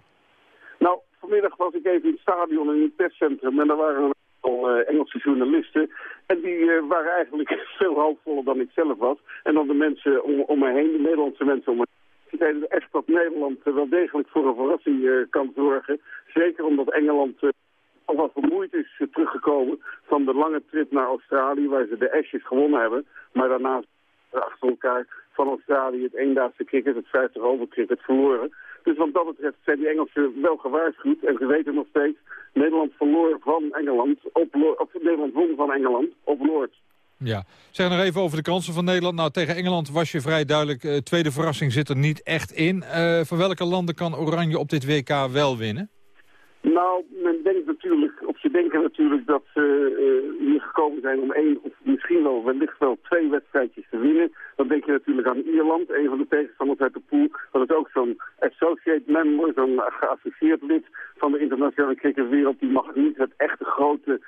Nou, vanmiddag was ik even in het stadion in het testcentrum en daar waren een aantal eh, Engelse journalisten. En die eh, waren eigenlijk veel hoopvoller dan ik zelf was. En dan de mensen om, om me heen, de Nederlandse mensen om me heen. Die zeiden echt dat Nederland eh, wel degelijk voor een verrassing eh, kan zorgen. Zeker omdat Engeland eh, al wat vermoeid is teruggekomen van de lange trip naar Australië, waar ze de Ashes gewonnen hebben. Maar daarna achter elkaar van Australië het eendaagse cricket, het 50 over cricket verloren. Dus wat dat betreft zijn die Engelsen wel gewaarschuwd. En ze weten nog steeds, Nederland verloor van Engeland, op, of Nederland won van Engeland op Lord. Ja. Zeg nog even over de kansen van Nederland. Nou, tegen Engeland was je vrij duidelijk. eh, tweede verrassing zit er niet echt in. Eh van welke landen kan Oranje op dit WK wel winnen? Nou, men denkt natuurlijk, of ze denken natuurlijk dat ze eh, hier gekomen zijn om één of misschien wel wellicht wel twee wedstrijdjes te winnen. Dan denk je natuurlijk aan Ierland, een van de tegenstanders uit de pool. Dat is ook zo'n associate member, zo'n geassocieerd lid van de internationale cricketwereld. Die mag niet het echte grote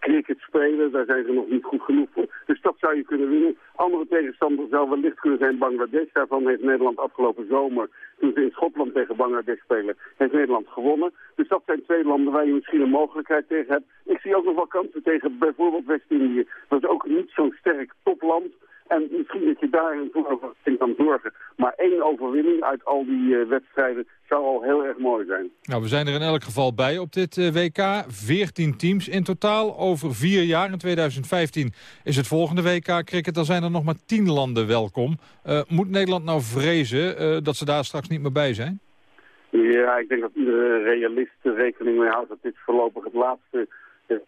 cricket spelen. Daar zijn ze nog niet goed genoeg voor. Dus dat zou je kunnen winnen. Andere tegenstander zou wellicht kunnen zijn Bangladesh. Daarvan heeft Nederland afgelopen zomer, toen ze in Schotland tegen Bangladesh spelen, heeft Nederland gewonnen. Dus dat zijn twee landen waar je misschien een mogelijkheid tegen hebt. Ik zie ook nog wel kansen tegen bijvoorbeeld West-Indië. Dat is ook niet zo'n sterk topland. En misschien dat je daar een voorverrassing kan zorgen. Maar één overwinning uit al die eh, wedstrijden zou al heel erg mooi zijn. Nou, we zijn er in elk geval bij op dit eh, WK. 14 teams in totaal over vier jaar. In 2015 is het volgende WK cricket. Dan zijn er nog maar 10 landen welkom. Eh, moet Nederland nou vrezen dat ze daar straks niet meer bij zijn? Ja, ik denk dat iedere realist rekening mee houdt dat dit voorlopig het laatste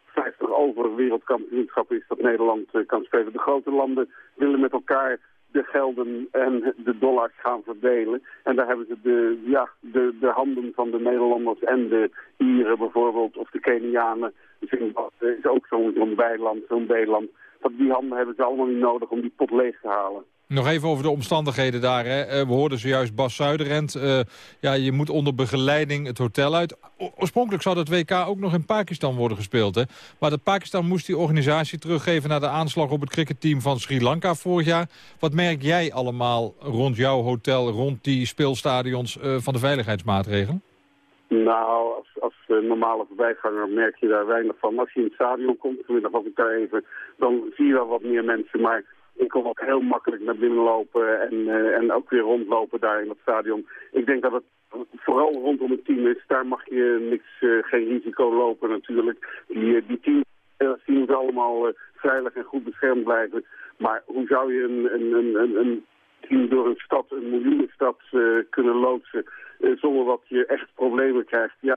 50 over wereldkampioenschap is dat Nederland eh, kan spelen. De grote landen willen met elkaar de gelden en de dollars gaan verdelen. En daar hebben ze de, ja, de, de handen van de Nederlanders en de Ieren bijvoorbeeld, of de Kenianen. Zimbabwe is ook zo'n zo'n bijland, zo'n B-land. Dat die handen hebben ze allemaal niet nodig om die pot leeg te halen. Nog even over de omstandigheden daar. Hè. Eh, we hoorden zojuist Bas Zuiderend. Eh, ja, je moet onder begeleiding het hotel uit. Oorspronkelijk zou dat WK ook nog in Pakistan worden gespeeld. Hè. Maar dat Pakistan moest die organisatie teruggeven... naar de aanslag op het cricketteam van Sri Lanka vorig jaar. Wat merk jij allemaal rond jouw hotel, rond die speelstadions... eh, van de veiligheidsmaatregelen? Nou, als, als normale voorbijganger merk je daar weinig van. Als je in het stadion komt, vanmiddag was ik daar even, dan zie je wel wat meer mensen. Maar ik kon ook heel makkelijk naar binnen lopen en, eh, en ook weer rondlopen daar in het stadion. Ik denk dat het vooral rondom het team is. Daar mag je niks, eh, geen risico lopen natuurlijk. Die, eh, die teams moeten allemaal veilig en goed beschermd blijven. Maar hoe zou je een, een, een, een, team door een stad, een miljoenenstad eh, kunnen loodsen... zonder dat je echt problemen krijgt? Ja,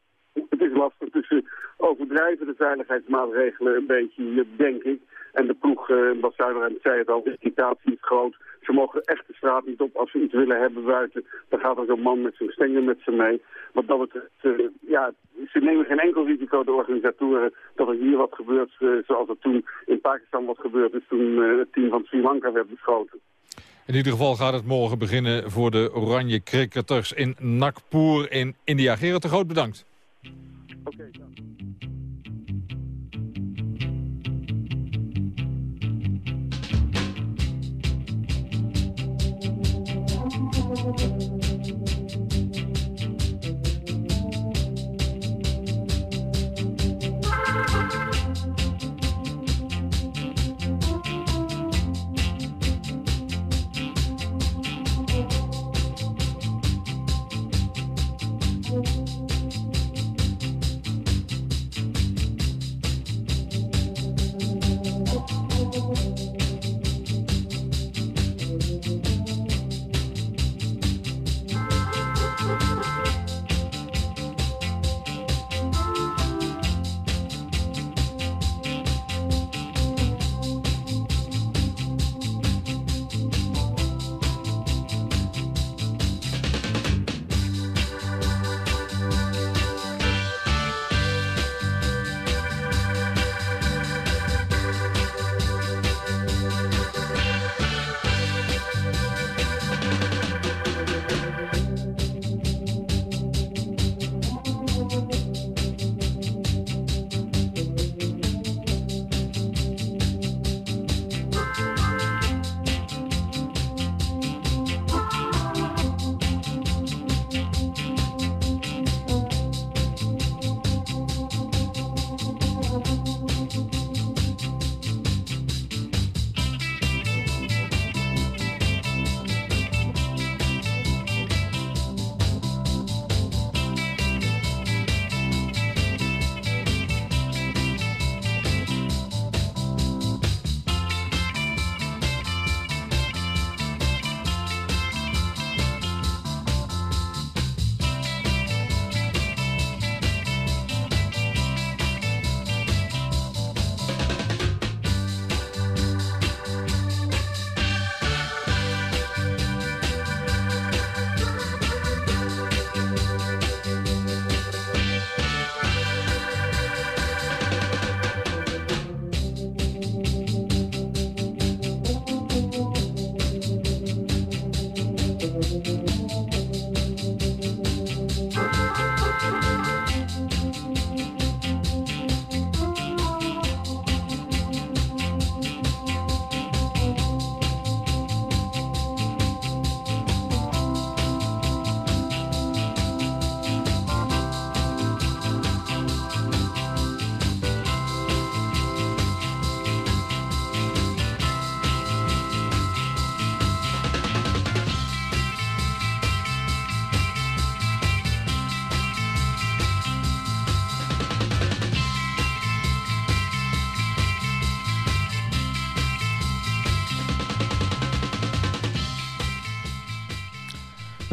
het is lastig. Dus overdrijven de veiligheidsmaatregelen een beetje, denk ik. En de ploeg, uh, Bas Zuiderend zei het al, de irritatie is groot. Ze mogen echt de straat niet op als ze iets willen hebben buiten. Dan gaat er zo'n man met zijn stengel met ze mee. Wat dat betreft, uh, ja, ze nemen geen enkel risico, de organisatoren, dat er hier wat gebeurt uh, zoals er toen in Pakistan wat gebeurd is toen het team van Sri Lanka werd beschoten. In ieder geval gaat het morgen beginnen voor de Oranje Cricketers in Nagpur in India. Gerard de Groot, bedankt. Okay, done.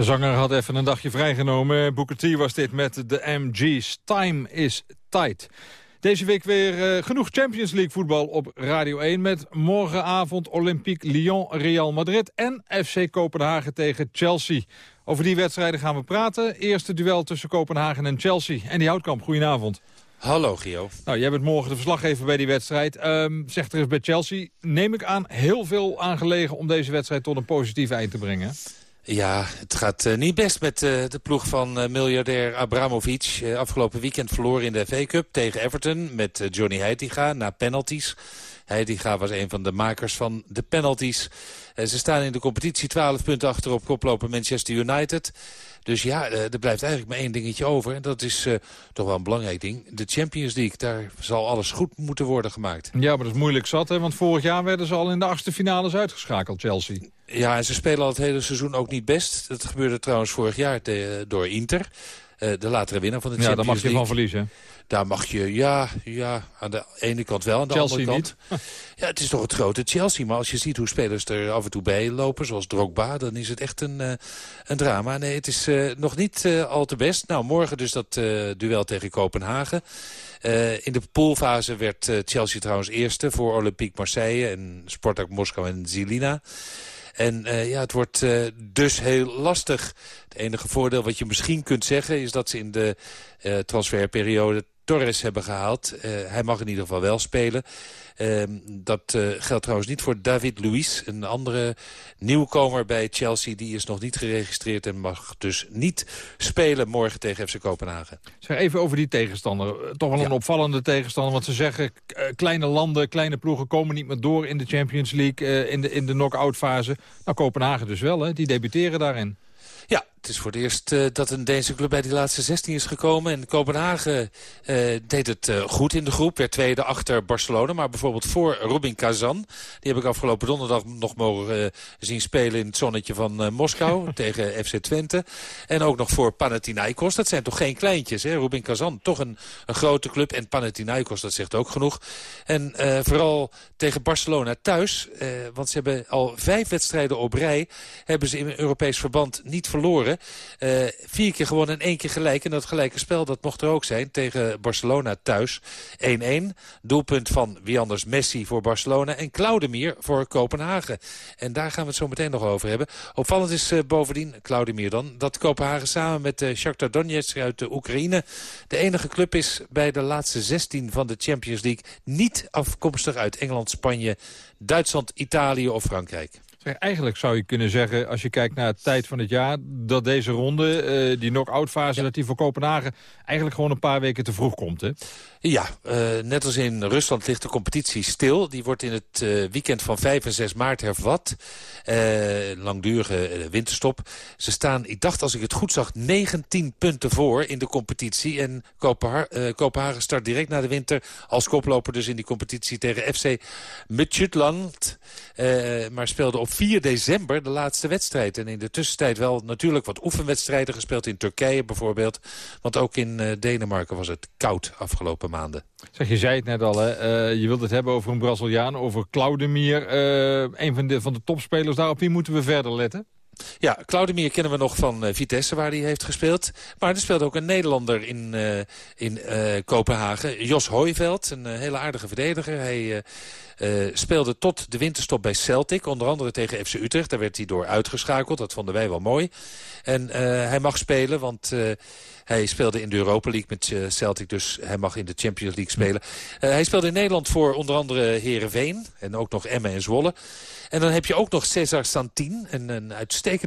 De zanger had even een dagje vrijgenomen. Booker T was dit met de MG's. Time is tight. Deze week weer uh, genoeg Champions League voetbal op Radio 1... met morgenavond Olympique Lyon, Real Madrid... en FC Kopenhagen tegen Chelsea. Over die wedstrijden gaan we praten. Eerste duel tussen Kopenhagen en Chelsea. En die Houtkamp, goedenavond. Hallo, Gio. Nou, jij bent morgen de verslaggever bij die wedstrijd. Um, zegt er eens bij Chelsea, neem ik aan, heel veel aangelegen... om deze wedstrijd tot een positief eind te brengen. Ja, het gaat uh, niet best met uh, de ploeg van uh, miljardair Abramovic. afgelopen weekend verloor in de FA Cup tegen Everton met Johnny Heitinga na penalties. Heitinga was een van de makers van de penalties. ze staan in de competitie 12 punten achter op koploper Manchester United. Dus ja, er blijft eigenlijk maar één dingetje over. En dat is toch wel een belangrijk ding. De Champions League, daar zal alles goed moeten worden gemaakt. Ja, maar dat is moeilijk zat, hè? want vorig jaar werden ze al in de achtste finales uitgeschakeld, Chelsea. Ja, en ze spelen al het hele seizoen ook niet best. Dat gebeurde trouwens vorig jaar te, door Inter. Uh, de latere winnaar van de ja, Champions League. Ja, daar mag je League. van verliezen. Daar mag je, ja, ja, aan de ene kant wel, aan de Chelsea andere kant. niet. Ja, het is toch het grote Chelsea. Maar als je ziet hoe spelers er af en toe bij lopen, zoals Drogba... dan is het echt een, uh, een drama. Nee, het is uh, nog niet al te best. Nou, morgen dus dat duel tegen Kopenhagen. in de poolfase werd Chelsea trouwens eerste voor Olympique Marseille... en Spartak Moskou en Zilina. En uh, ja, het wordt uh, dus heel lastig. Het enige voordeel wat je misschien kunt zeggen... is dat ze in de uh, transferperiode Torres hebben gehaald. hij mag in ieder geval wel spelen. Uh, dat uh, geldt trouwens niet voor David Luiz, een andere nieuwkomer bij Chelsea. Die is nog niet geregistreerd en mag dus niet spelen morgen tegen FC Kopenhagen. Zeg even over die tegenstander. Toch wel een ja. opvallende tegenstander. Want ze zeggen, uh, kleine landen, kleine ploegen komen niet meer door in de Champions League. in de, in de knock-out fase. Nou, Kopenhagen dus wel, hè? die debuteren daarin. Ja, het is voor het eerst uh, dat een Deense club bij die laatste 16 is gekomen. En Kopenhagen uh, deed het uh, goed in de groep. Werd tweede achter Barcelona. Maar bijvoorbeeld voor Rubin Kazan. Die heb ik afgelopen donderdag nog mogen zien spelen in het zonnetje van Moskou. tegen FC Twente. En ook nog voor Panathinaikos. Dat zijn toch geen kleintjes. Hè? Rubin Kazan, toch een, een grote club. En Panathinaikos, dat zegt ook genoeg. En vooral tegen Barcelona thuis. want ze hebben al vijf wedstrijden op rij. Hebben ze in Europees verband niet verloren. Uh, vier keer gewonnen en één keer gelijk. En dat gelijke spel dat mocht er ook zijn tegen Barcelona thuis. 1-1. Doelpunt van wie anders Messi voor Barcelona. En Claudemir voor Kopenhagen. En daar gaan we het zo meteen nog over hebben. Opvallend is uh, bovendien, Claudemir dan, dat Kopenhagen samen met uh, Shakhtar Donetsk uit de Oekraïne... de enige club is bij de laatste 16 van de Champions League... niet afkomstig uit Engeland, Spanje, Duitsland, Italië of Frankrijk. Zeg, eigenlijk zou je kunnen zeggen, als je kijkt naar het tijd van het jaar... dat deze ronde, uh, die knock-out fase, dat die voor Kopenhagen... eigenlijk gewoon een paar weken te vroeg komt, hè? Ja, uh, net als in Rusland ligt de competitie stil. Die wordt in het uh, weekend van 5 en 6 maart hervat. langdurige winterstop. Ze staan, ik dacht als ik het goed zag, 19 punten voor in de competitie. En Kopenhagen, Kopenhagen start direct na de winter als koploper dus in die competitie tegen FC Midtjylland. maar speelde op 4 december de laatste wedstrijd. En in de tussentijd wel natuurlijk wat oefenwedstrijden gespeeld in Turkije bijvoorbeeld. Want ook in Denemarken was het koud afgelopen maanden. Zeg, je zei het net al, hè? Uh, je wilt het hebben over een Braziliaan, over Claudemir. Uh, een van de, van de topspelers daar. Op wie moeten we verder letten? Ja, Claudemir kennen we nog van uh, Vitesse, waar hij heeft gespeeld. Maar er speelt ook een Nederlander in, uh, in uh, Kopenhagen. Jos Hooiveld, een hele aardige verdediger. Hij speelde tot de winterstop bij Celtic. Onder andere tegen FC Utrecht. Daar werd hij door uitgeschakeld. Dat vonden wij wel mooi. En hij mag spelen, want... Hij speelde in de Europa League met Celtic, dus hij mag in de Champions League spelen. Hij speelde in Nederland voor onder andere Herenveen en ook nog Emmen en Zwolle. En dan heb je ook nog Cesar Santin, een, een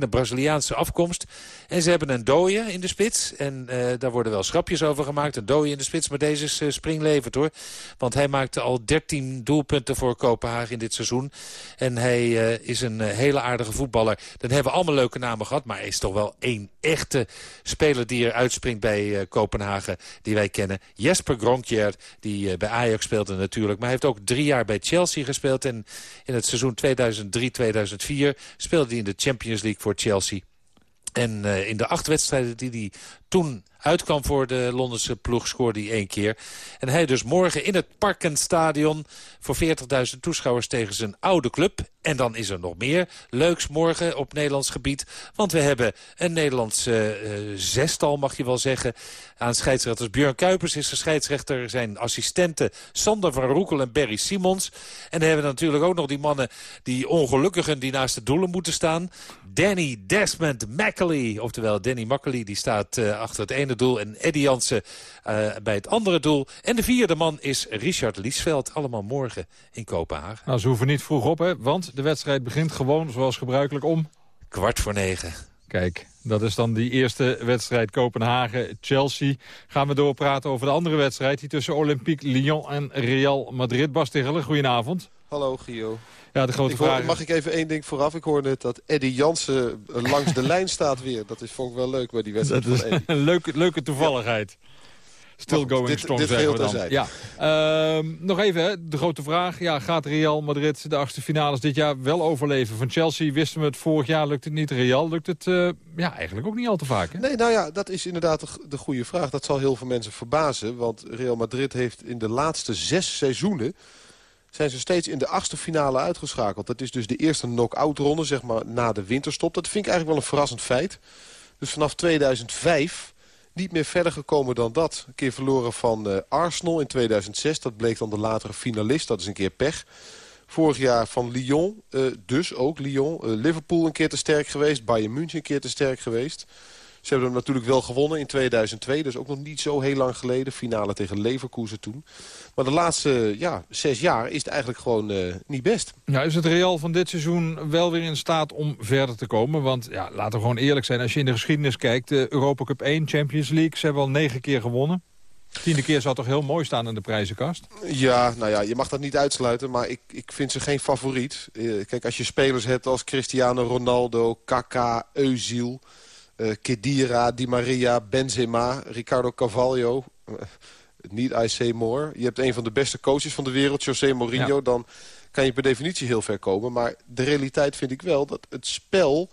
Braziliaanse afkomst. En ze hebben een dooie in de spits. En uh, daar worden wel schrapjes over gemaakt. Een dooie in de spits, maar deze is uh, springlevend hoor. Want hij maakte al 13 doelpunten voor Kopenhagen in dit seizoen. En hij uh, is een hele aardige voetballer. Dan hebben we allemaal leuke namen gehad. Maar hij is toch wel één echte speler die er uitspringt bij Kopenhagen. Die wij kennen. Jesper Gronkjer, die bij Ajax speelde natuurlijk. Maar hij heeft ook drie jaar bij Chelsea gespeeld. En in het seizoen 2000 2003-2004 speelde hij in de Champions League voor Chelsea. En uh, in de acht wedstrijden die hij toen uitkwam voor de Londense ploeg, scoorde hij één keer. En hij dus morgen in het Parkenstadion voor 40.000 toeschouwers tegen zijn oude club. En dan is er nog meer leuks morgen op Nederlands gebied. Want we hebben een Nederlandse uh, zestal, mag je wel zeggen, aan scheidsrechters. Björn Kuipers is de scheidsrechter, zijn assistenten Sander van Roekel en Berry Simons. En dan hebben we natuurlijk ook nog die mannen, die ongelukkigen die naast de doelen moeten staan. Danny Desmond Macaulay, oftewel Danny Macaulay, die staat uh, achter het ene doel. En Eddie Jansen uh, bij het andere doel. En de vierde man is Richard Liesveld. Allemaal morgen in Kopenhagen. Nou, ze hoeven niet vroeg op, hè? want de wedstrijd begint gewoon zoals gebruikelijk om... Kwart voor negen. Kijk, dat is dan die eerste wedstrijd Kopenhagen-Chelsea. Gaan we doorpraten over de andere wedstrijd... die tussen Olympique Lyon en Real Madrid. Bas Tegeler, goedenavond. Hallo, Gio. Ja, de grote ik vraag... Hoor, mag ik even één ding vooraf? Ik hoorde net dat Eddie Jansen langs de lijn staat weer. Dat is, vond ik wel leuk bij die wedstrijd dat is van. Een leuke, leuke toevalligheid. Ja. Still goed, going dit, strong, dit zeggen we dan. zijn. Ja. Uh, nog even, hè, de grote vraag. Ja, gaat Real Madrid de achtste finales dit jaar wel overleven? Van Chelsea wisten we het vorig jaar, lukt het niet. Real lukt het uh, ja, eigenlijk ook niet al te vaak. Hè? Nee, nou ja, dat is inderdaad de, de goede vraag. Dat zal heel veel mensen verbazen. Want Real Madrid heeft in de laatste zes seizoenen zijn ze steeds in de achtste finale uitgeschakeld. Dat is dus de eerste knock-out ronde, zeg maar, na de winterstop. Dat vind ik eigenlijk wel een verrassend feit. Dus vanaf 2005 niet meer verder gekomen dan dat. Een keer verloren van uh, Arsenal in 2006. Dat bleek dan de latere finalist. Dat is een keer pech. Vorig jaar van Lyon, uh, dus ook Lyon. Uh, Liverpool een keer te sterk geweest. Bayern München een keer te sterk geweest. Ze hebben hem natuurlijk wel gewonnen in 2002. Dus ook nog niet zo heel lang geleden. Finale tegen Leverkusen toen. Maar de laatste ja, zes jaar is het eigenlijk gewoon uh, niet best. Ja, is het Real van dit seizoen wel weer in staat om verder te komen? Want ja, laten we gewoon eerlijk zijn. Als je in de geschiedenis kijkt. De Europa Cup 1, Champions League. Ze hebben al negen keer gewonnen. Tiende keer zou toch heel mooi staan in de prijzenkast? Ja, nou ja, je mag dat niet uitsluiten, maar ik, ik vind ze geen favoriet. Uh, kijk, als je spelers hebt als Cristiano Ronaldo, Kaká, Özil... Eh Kedira, Di Maria, Benzema, Ricardo Carvalho. Eh, Niet I say more. Je hebt een van de beste coaches van de wereld, José Mourinho. Ja. Dan kan je per definitie heel ver komen. Maar de realiteit vind ik wel dat het spel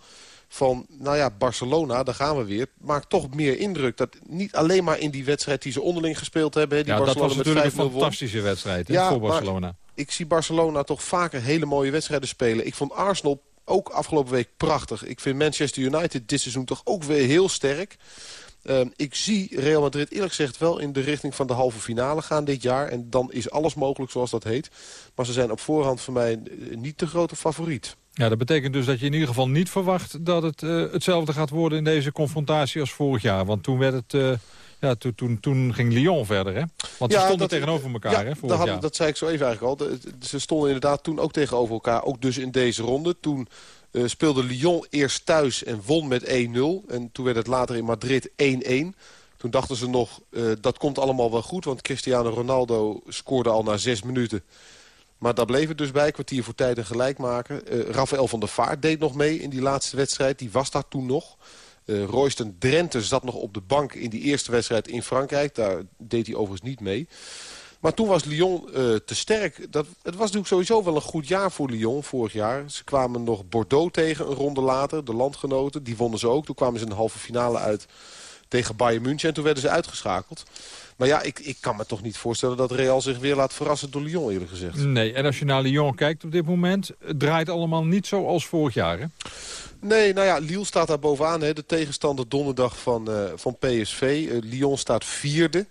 van, nou ja, Barcelona, daar gaan we weer... maakt toch meer indruk. Dat niet alleen maar in die wedstrijd die ze onderling gespeeld hebben... Die Ja, dat Barcelona was natuurlijk met een 5-0 won. fantastische wedstrijd hè, Ja, voor Barcelona. ik zie Barcelona toch vaker hele mooie wedstrijden spelen. Ik vond Arsenal ook afgelopen week prachtig. Ik vind Manchester United dit seizoen toch ook weer heel sterk. Ehm, ik zie Real Madrid eerlijk gezegd wel in de richting van de halve finale gaan dit jaar. En dan is alles mogelijk zoals dat heet. Maar ze zijn op voorhand voor mij eh, niet de grote favoriet. Ja, dat betekent dus dat je in ieder geval niet verwacht dat het eh, hetzelfde gaat worden in deze confrontatie als vorig jaar. Want toen werd het, eh, ja, toen, toen, toen ging Lyon verder, hè? Want ze Ja, stonden dat- tegenover elkaar, ja, hè, dat, dat zei ik zo even eigenlijk al. De- Ze stonden inderdaad toen ook tegenover elkaar. Ook dus in deze ronde. Toen eh, speelde Lyon eerst thuis en won met 1-0. En toen werd het later in Madrid 1-1. Toen dachten ze nog, eh, dat komt allemaal wel goed. Want Cristiano Ronaldo scoorde al na zes minuten. Maar daar bleef het dus bij, kwartier voor tijd en gelijk maken. Eh Rafael van der Vaart deed nog mee in die laatste wedstrijd. Die was daar toen nog. Eh Royston Drenthe zat nog op de bank in die eerste wedstrijd in Frankrijk. Daar deed hij overigens niet mee. Maar toen was Lyon eh, te sterk. Dat, het was natuurlijk sowieso wel een goed jaar voor Lyon vorig jaar. Ze kwamen nog Bordeaux tegen een ronde later, de landgenoten. Die wonnen ze ook. Toen kwamen ze in de halve finale uit tegen Bayern München. En toen werden ze uitgeschakeld. Maar ja, ik, ik kan me toch niet voorstellen dat Real zich weer laat verrassen door Lyon eerlijk gezegd. Nee, en als je naar Lyon kijkt op dit moment... het draait allemaal niet zo als vorig jaar, hè? Nee, nou ja, Lille staat daar bovenaan. Hè, de tegenstander donderdag van, eh, van PSV. Eh, Lyon staat vierde.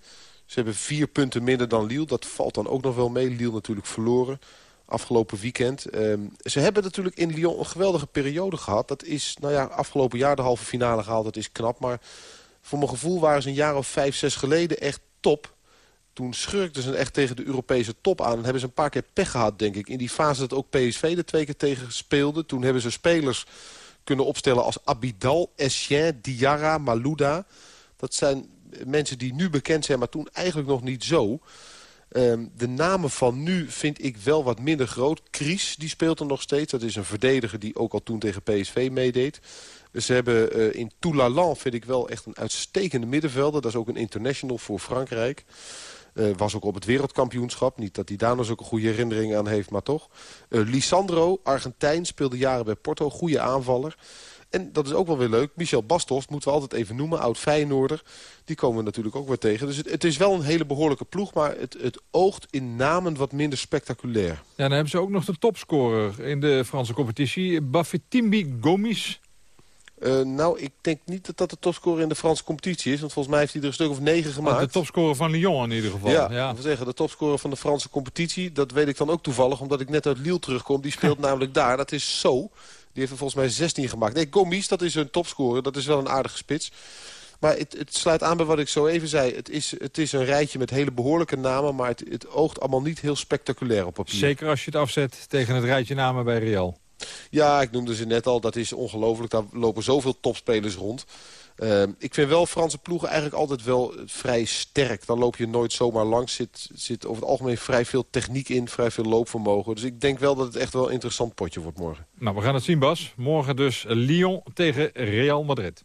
Ze hebben vier punten minder dan Lille. Dat valt dan ook nog wel mee. Lille natuurlijk verloren afgelopen weekend. Ehm, ze hebben natuurlijk in Lyon een geweldige periode gehad. Dat is, nou ja, afgelopen jaar de halve finale gehaald. Dat is knap, maar voor mijn gevoel waren ze een jaar of vijf, zes geleden echt top. Toen schurkten ze echt tegen de Europese top aan. En hebben ze een paar keer pech gehad, denk ik. In die fase dat ook PSV er twee keer tegen speelde. Toen hebben ze spelers kunnen opstellen als Abidal, Essien, Diarra, Malouda. Dat zijn mensen die nu bekend zijn, maar toen eigenlijk nog niet zo. Ehm, de namen van nu vind ik wel wat minder groot. Kries, die speelt er nog steeds. Dat is een verdediger die ook al toen tegen PSV meedeed. Ze hebben eh, in Toulalan vind ik wel echt een uitstekende middenvelder. Dat is ook een international voor Frankrijk. Eh, was ook op het wereldkampioenschap. Niet dat hij daar nog zulke goede herinneringen aan heeft, maar toch. Eh, Lisandro, Argentijn, speelde jaren bij Porto. Goede aanvaller. En dat is ook wel weer leuk. Michel Bastos, moeten we altijd even noemen. Oud Feyenoorder. Die komen we natuurlijk ook weer tegen. Dus het, het is wel een hele behoorlijke ploeg. Maar het, het oogt in namen wat minder spectaculair. Ja, dan hebben ze ook nog de topscorer in de Franse competitie. Bafetimbi Gomis. Eh, nou, ik denk niet dat dat de topscorer in de Franse competitie is. Want volgens mij heeft hij er een stuk of negen gemaakt. De topscorer van Lyon in ieder geval. Ja, Ja. ik wil zeggen, de topscorer van de Franse competitie. Dat weet ik dan ook toevallig, omdat ik net uit Lille terugkom. Die speelt namelijk daar. Dat is zo. Die heeft er volgens mij 16 gemaakt. Nee, Gomis, dat is een topscorer. Dat is wel een aardige spits. Maar het, het sluit aan bij wat ik zo even zei. Het is, het is een rijtje met hele behoorlijke namen... maar het, het oogt allemaal niet heel spectaculair op papier. Zeker als je het afzet tegen het rijtje namen bij Real. Ja, ik noemde ze net al. Dat is ongelooflijk. Daar lopen zoveel topspelers rond. Uh, ik vind wel Franse ploegen eigenlijk altijd wel vrij sterk. Dan loop je nooit zomaar langs. Zit, zit over het algemeen vrij veel techniek in, vrij veel loopvermogen. Dus ik denk wel dat het echt wel een interessant potje wordt morgen. Nou, we gaan het zien, Bas. Morgen dus Lyon tegen Real Madrid.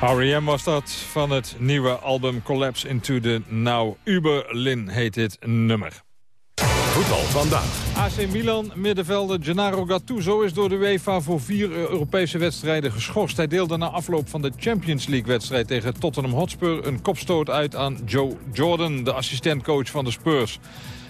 R.E.M. was dat van het nieuwe album Collapse into the Now. Uberlin heet dit nummer. Voetbal vandaag. AC Milan, middenvelder Gennaro Gattuso is door de UEFA voor vier Europese wedstrijden geschorst. Hij deelde na afloop van de Champions League-wedstrijd tegen Tottenham Hotspur een kopstoot uit aan Joe Jordan, de assistentcoach van de Spurs.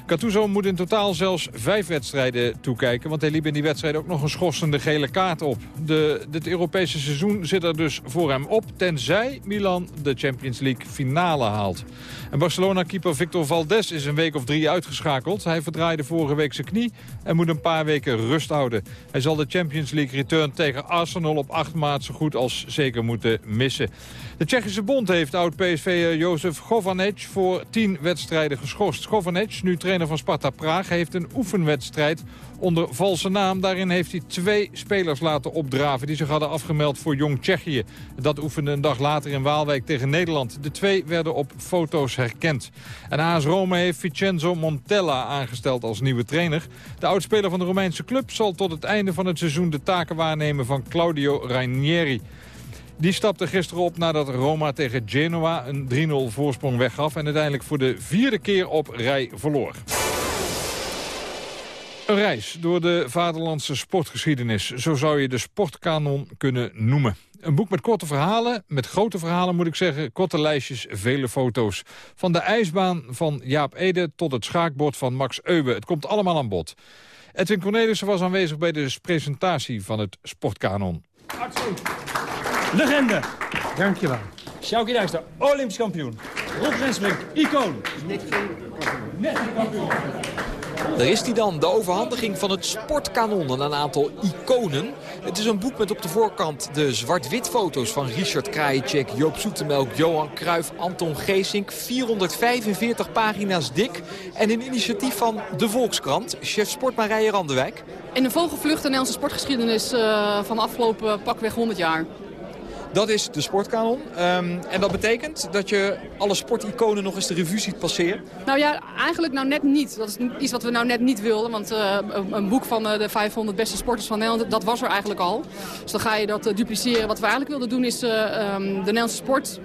Gattuso moet in totaal zelfs vijf wedstrijden toekijken... want hij liep in die wedstrijd ook nog een schorsende gele kaart op. De, het Europese seizoen zit er dus voor hem op... tenzij Milan de Champions League finale haalt. En Barcelona-keeper Victor Valdes is een week of drie uitgeschakeld. Hij verdraaide vorige week zijn knie en moet een paar weken rust houden. Hij zal de Champions League return tegen Arsenal op 8 maart... zo goed als zeker moeten missen. De Tsjechische bond heeft oud-PSV Jozef Govanec voor 10 wedstrijden geschorst. Govanec, nu trainer van Sparta Praag, heeft een oefenwedstrijd onder valse naam. Daarin heeft hij twee spelers laten opdraven die zich hadden afgemeld voor Jong Tsjechië. Dat oefende een dag later in Waalwijk tegen Nederland. De twee werden op foto's herkend. En AS Rome heeft Vincenzo Montella aangesteld als nieuwe trainer. De oudspeler van de Romeinse club zal tot het einde van het seizoen de taken waarnemen van Claudio Ranieri. Die stapte gisteren op nadat Roma tegen Genoa een 3-0 voorsprong weggaf... en uiteindelijk voor de vierde keer op rij verloor. Een reis door de vaderlandse sportgeschiedenis. Zo zou je de sportkanon kunnen noemen. Een boek met korte verhalen, met grote verhalen moet ik zeggen. Korte lijstjes, vele foto's. Van de ijsbaan van Jaap Ede tot het schaakbord van Max Euwe. Het komt allemaal aan bod. Edwin Cornelissen was aanwezig bij de presentatie van het sportkanon. Legende. Dankjewel. Sjoukie Dijkstra, Olympisch kampioen. Rob Rensbrink, icoon. Net kampioen. Daar is hij dan, de overhandiging van het sportkanon aan een aantal iconen. Het is een boek met op de voorkant de zwart-wit foto's van Richard Krajicek, Joop Zoetemelk, Johan Cruijff, Anton Geesink. 445 pagina's dik en een initiatief van de Volkskrant, chef sport Marije Randewijk. In de vogelvlucht de Nederlandse sportgeschiedenis uh, van de afgelopen pakweg 100 jaar. Dat is de sportkanon. Um, en dat betekent dat je alle sporticonen nog eens de revue ziet passeren? Nou ja, eigenlijk nou net niet. Dat is iets wat we nou net niet wilden. Want uh, een boek van uh, de 500 beste sporters van Nederland, dat was er eigenlijk al. Dus dan ga je dat uh, dupliceren. Wat we eigenlijk wilden doen is um, de Nederlandse sport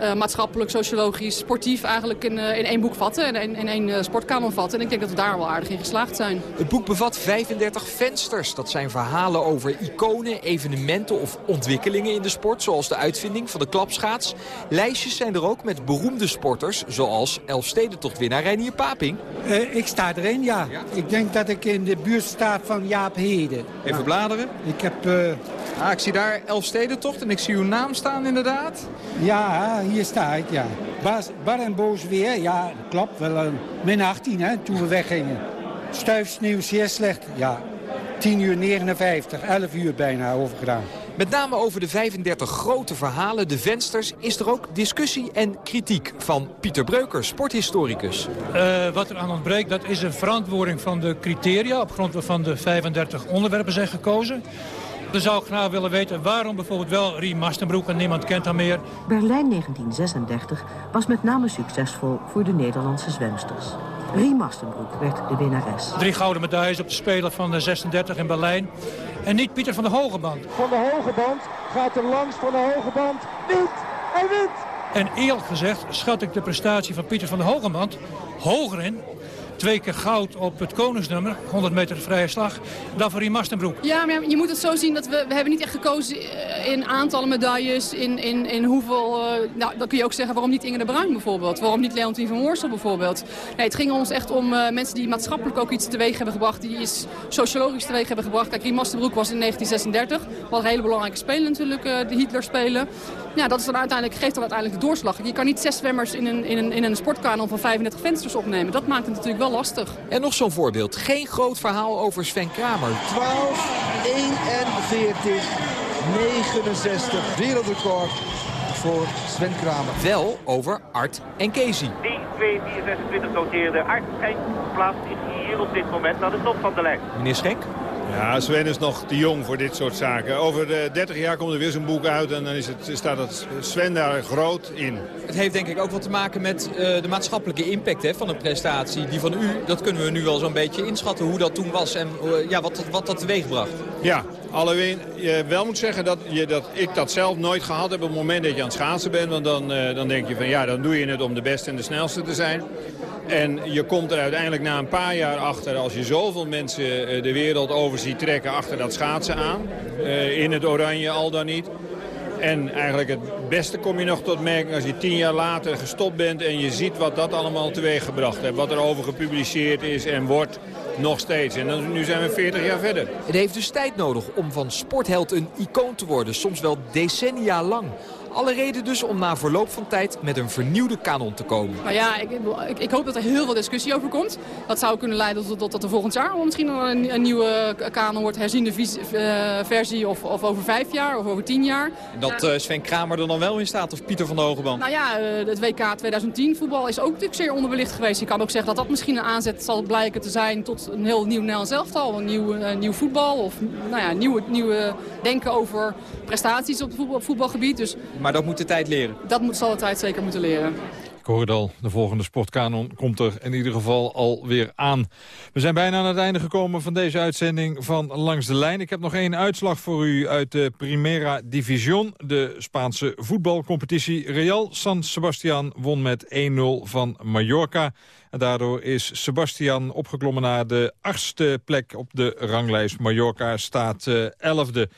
uh, maatschappelijk, sociologisch, sportief eigenlijk in, uh, in één boek vatten. En in, in één uh, sportkanon vatten. En ik denk dat we daar wel aardig in geslaagd zijn. Het boek bevat 35 vensters. Dat zijn verhalen over iconen, evenementen of ontwikkelingen in de sport. Zoals de uitvinding van de klapschaats. Lijstjes zijn er ook met beroemde sporters. Zoals Elfstedentochtwinnaar Reinier Paping. ik sta erin, ja. ja. Ik denk dat ik in de buurt sta van Jaap Heden. Even bladeren. Ik heb... Ah, ik zie daar Elfstedentocht en ik zie uw naam staan inderdaad. Ja, hier sta ik, ja. Bar, bar en boos weer, ja, klopt. Wel een min 18, hè, toen we weggingen. Stuif sneeuw, zeer slecht. Ja, 10 uur 59, 11 uur bijna overgedaan. Met name over de 35 grote verhalen, de vensters, is er ook discussie en kritiek van Pieter Breuker, sporthistoricus. Uh, wat er aan ontbreekt, dat is een verantwoording van de criteria... op grond waarvan de 35 onderwerpen zijn gekozen. Dan zou ik graag willen weten waarom bijvoorbeeld wel Rie Mastenbroek en niemand kent haar meer. Berlijn 1936 was met name succesvol voor de Nederlandse zwemsters. Rie Mastenbroek werd de winnares. Drie gouden medailles op de Spelen van de 36 in Berlijn. En niet Pieter van de Hogeband. Van de Hogeband gaat er langs van de Hogeband. Wint! Hij wint! En eerlijk gezegd schat ik de prestatie van Pieter van de Hogeband hoger in twee keer goud op het koningsnummer, 100 meter vrije slag, dan voor Mastenbroek. Ja, maar je moet het zo zien dat we, we hebben niet echt gekozen in aantallen medailles, in, in, in hoeveel, uh, nou dan kun je ook zeggen waarom niet Inge de Bruin bijvoorbeeld, waarom niet Leontien van Moorsel bijvoorbeeld. Nee, het ging ons echt om uh, mensen die maatschappelijk ook iets teweeg hebben gebracht, die iets sociologisch teweeg hebben gebracht. Kijk, Rie Mastenbroek was in 1936, wat een hele belangrijke speler natuurlijk, de Hitler spelen. Ja, dat is dan uiteindelijk, geeft dan uiteindelijk de doorslag. Je kan niet zes zwemmers in een, in een, in een sportkanon van 35 vensters opnemen. Dat maakt het natuurlijk wel lastig. En nog zo'n voorbeeld. Geen groot verhaal over Sven Kramer. 12, 41, 69. Wereldrecord voor Sven Kramer. Wel over Art en Casey. Die 2, 26 noteerde Art Schenk plaatst zich hier op dit moment naar de top van de lijn. Meneer Schenk? Ja, Sven is nog te jong voor dit soort zaken. Over de 30 jaar komt er weer zo'n boek uit en dan is het, staat het Sven daar groot in. Het heeft denk ik ook wat te maken met uh, de maatschappelijke impact hè, van een prestatie. Die van u, dat kunnen we nu wel zo'n beetje inschatten hoe dat toen was en uh, ja, wat, wat dat teweegbracht. Ja, alleen je wel moet zeggen dat, je, dat ik dat zelf nooit gehad heb op het moment dat je aan het schaatsen bent. Want dan, uh, dan denk je van ja, dan doe je het om de beste en de snelste te zijn. En je komt er uiteindelijk na een paar jaar achter... als je zoveel mensen de wereld over ziet trekken achter dat schaatsen aan. Uh, in het oranje al dan niet. En eigenlijk het beste kom je nog tot merking als je tien jaar later gestopt bent... en je ziet wat dat allemaal teweeg gebracht heeft. Wat er over gepubliceerd is en wordt nog steeds. En dan, nu zijn we 40 jaar verder. Het heeft dus tijd nodig om van sportheld een icoon te worden. Soms wel decennia lang. Alle reden dus om na verloop van tijd met een vernieuwde kanon te komen. Nou ja, ik, ik, ik, hoop dat er heel veel discussie over komt. Dat zou kunnen leiden tot, tot dat er volgend jaar misschien een, een nieuwe kanon wordt. Herziende uh, versie of, of, over vijf jaar of over tien jaar. Dat uh, Sven Kramer er dan wel in staat of Pieter van der Hogeband? Nou ja, uh, het WK 2010 voetbal is ook natuurlijk zeer onderbelicht geweest. Je kan ook zeggen dat dat misschien een aanzet zal blijken te zijn tot een heel nieuw Nederlands elftal. Een nieuw, nieuw voetbal of nou ja, nieuwe, nieuwe denken over prestaties op het voetbal, voetbalgebied. Dus maar dat moet de tijd leren. Dat moet, zal de tijd zeker moeten leren. Ik hoor het al, de volgende sportkanon komt er in ieder geval alweer aan. We zijn bijna aan het einde gekomen van deze uitzending van Langs de Lijn. Ik heb nog één uitslag voor u uit de Primera Division, de Spaanse voetbalcompetitie. Real San Sebastian won met 1-0 van Mallorca. En daardoor is Sebastian opgeklommen naar de achtste plek op de ranglijst. Mallorca staat uh, elfde.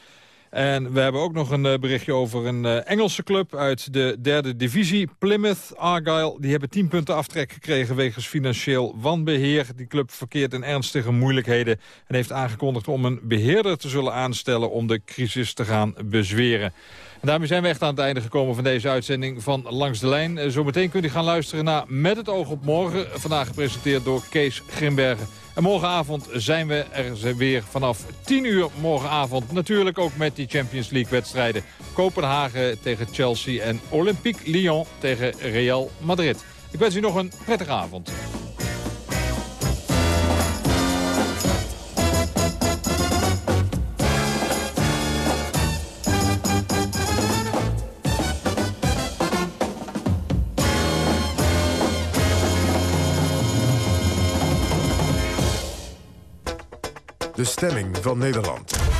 En we hebben ook nog een uh, berichtje over een uh, Engelse club uit de derde divisie. Plymouth Argyle. Die hebben 10 punten aftrek gekregen wegens financieel wanbeheer. Die club verkeert in ernstige moeilijkheden. En heeft aangekondigd om een beheerder te zullen aanstellen om de crisis te gaan bezweren. En daarmee zijn we echt aan het einde gekomen van deze uitzending van Langs de Lijn. Uh, zometeen kunt u gaan luisteren naar Met het oog op morgen. Vandaag gepresenteerd door Kees Grimbergen. En morgenavond zijn we er weer vanaf 10 uur morgenavond. Natuurlijk ook met die Champions League wedstrijden. Kopenhagen tegen Chelsea en Olympique Lyon tegen Real Madrid. Ik wens u nog een prettige avond. De stemming van Nederland.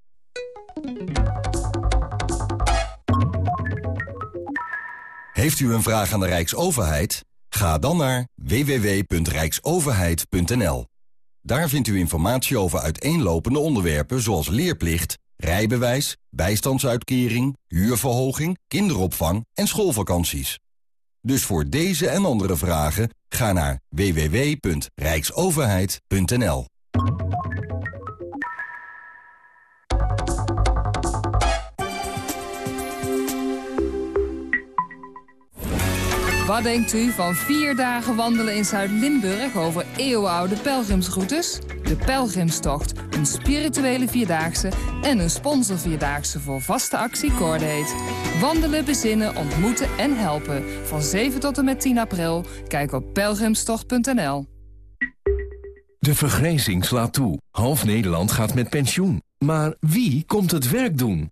Heeft u een vraag aan de Rijksoverheid? Ga dan naar www.rijksoverheid.nl. Daar vindt u informatie over uiteenlopende onderwerpen zoals leerplicht, rijbewijs, bijstandsuitkering, huurverhoging, kinderopvang en schoolvakanties. Dus voor deze en andere vragen ga naar www.rijksoverheid.nl. Wat denkt u van vier dagen wandelen in Zuid-Limburg over eeuwenoude pelgrimsroutes? De Pelgrimstocht, een spirituele vierdaagse en een sponsorvierdaagse voor vaste actie Cordate. Wandelen, bezinnen, ontmoeten en helpen. Van 7 tot en met 10 april. Kijk op pelgrimstocht.nl. De vergrijzing slaat toe. Half Nederland gaat met pensioen. Maar wie komt het werk doen?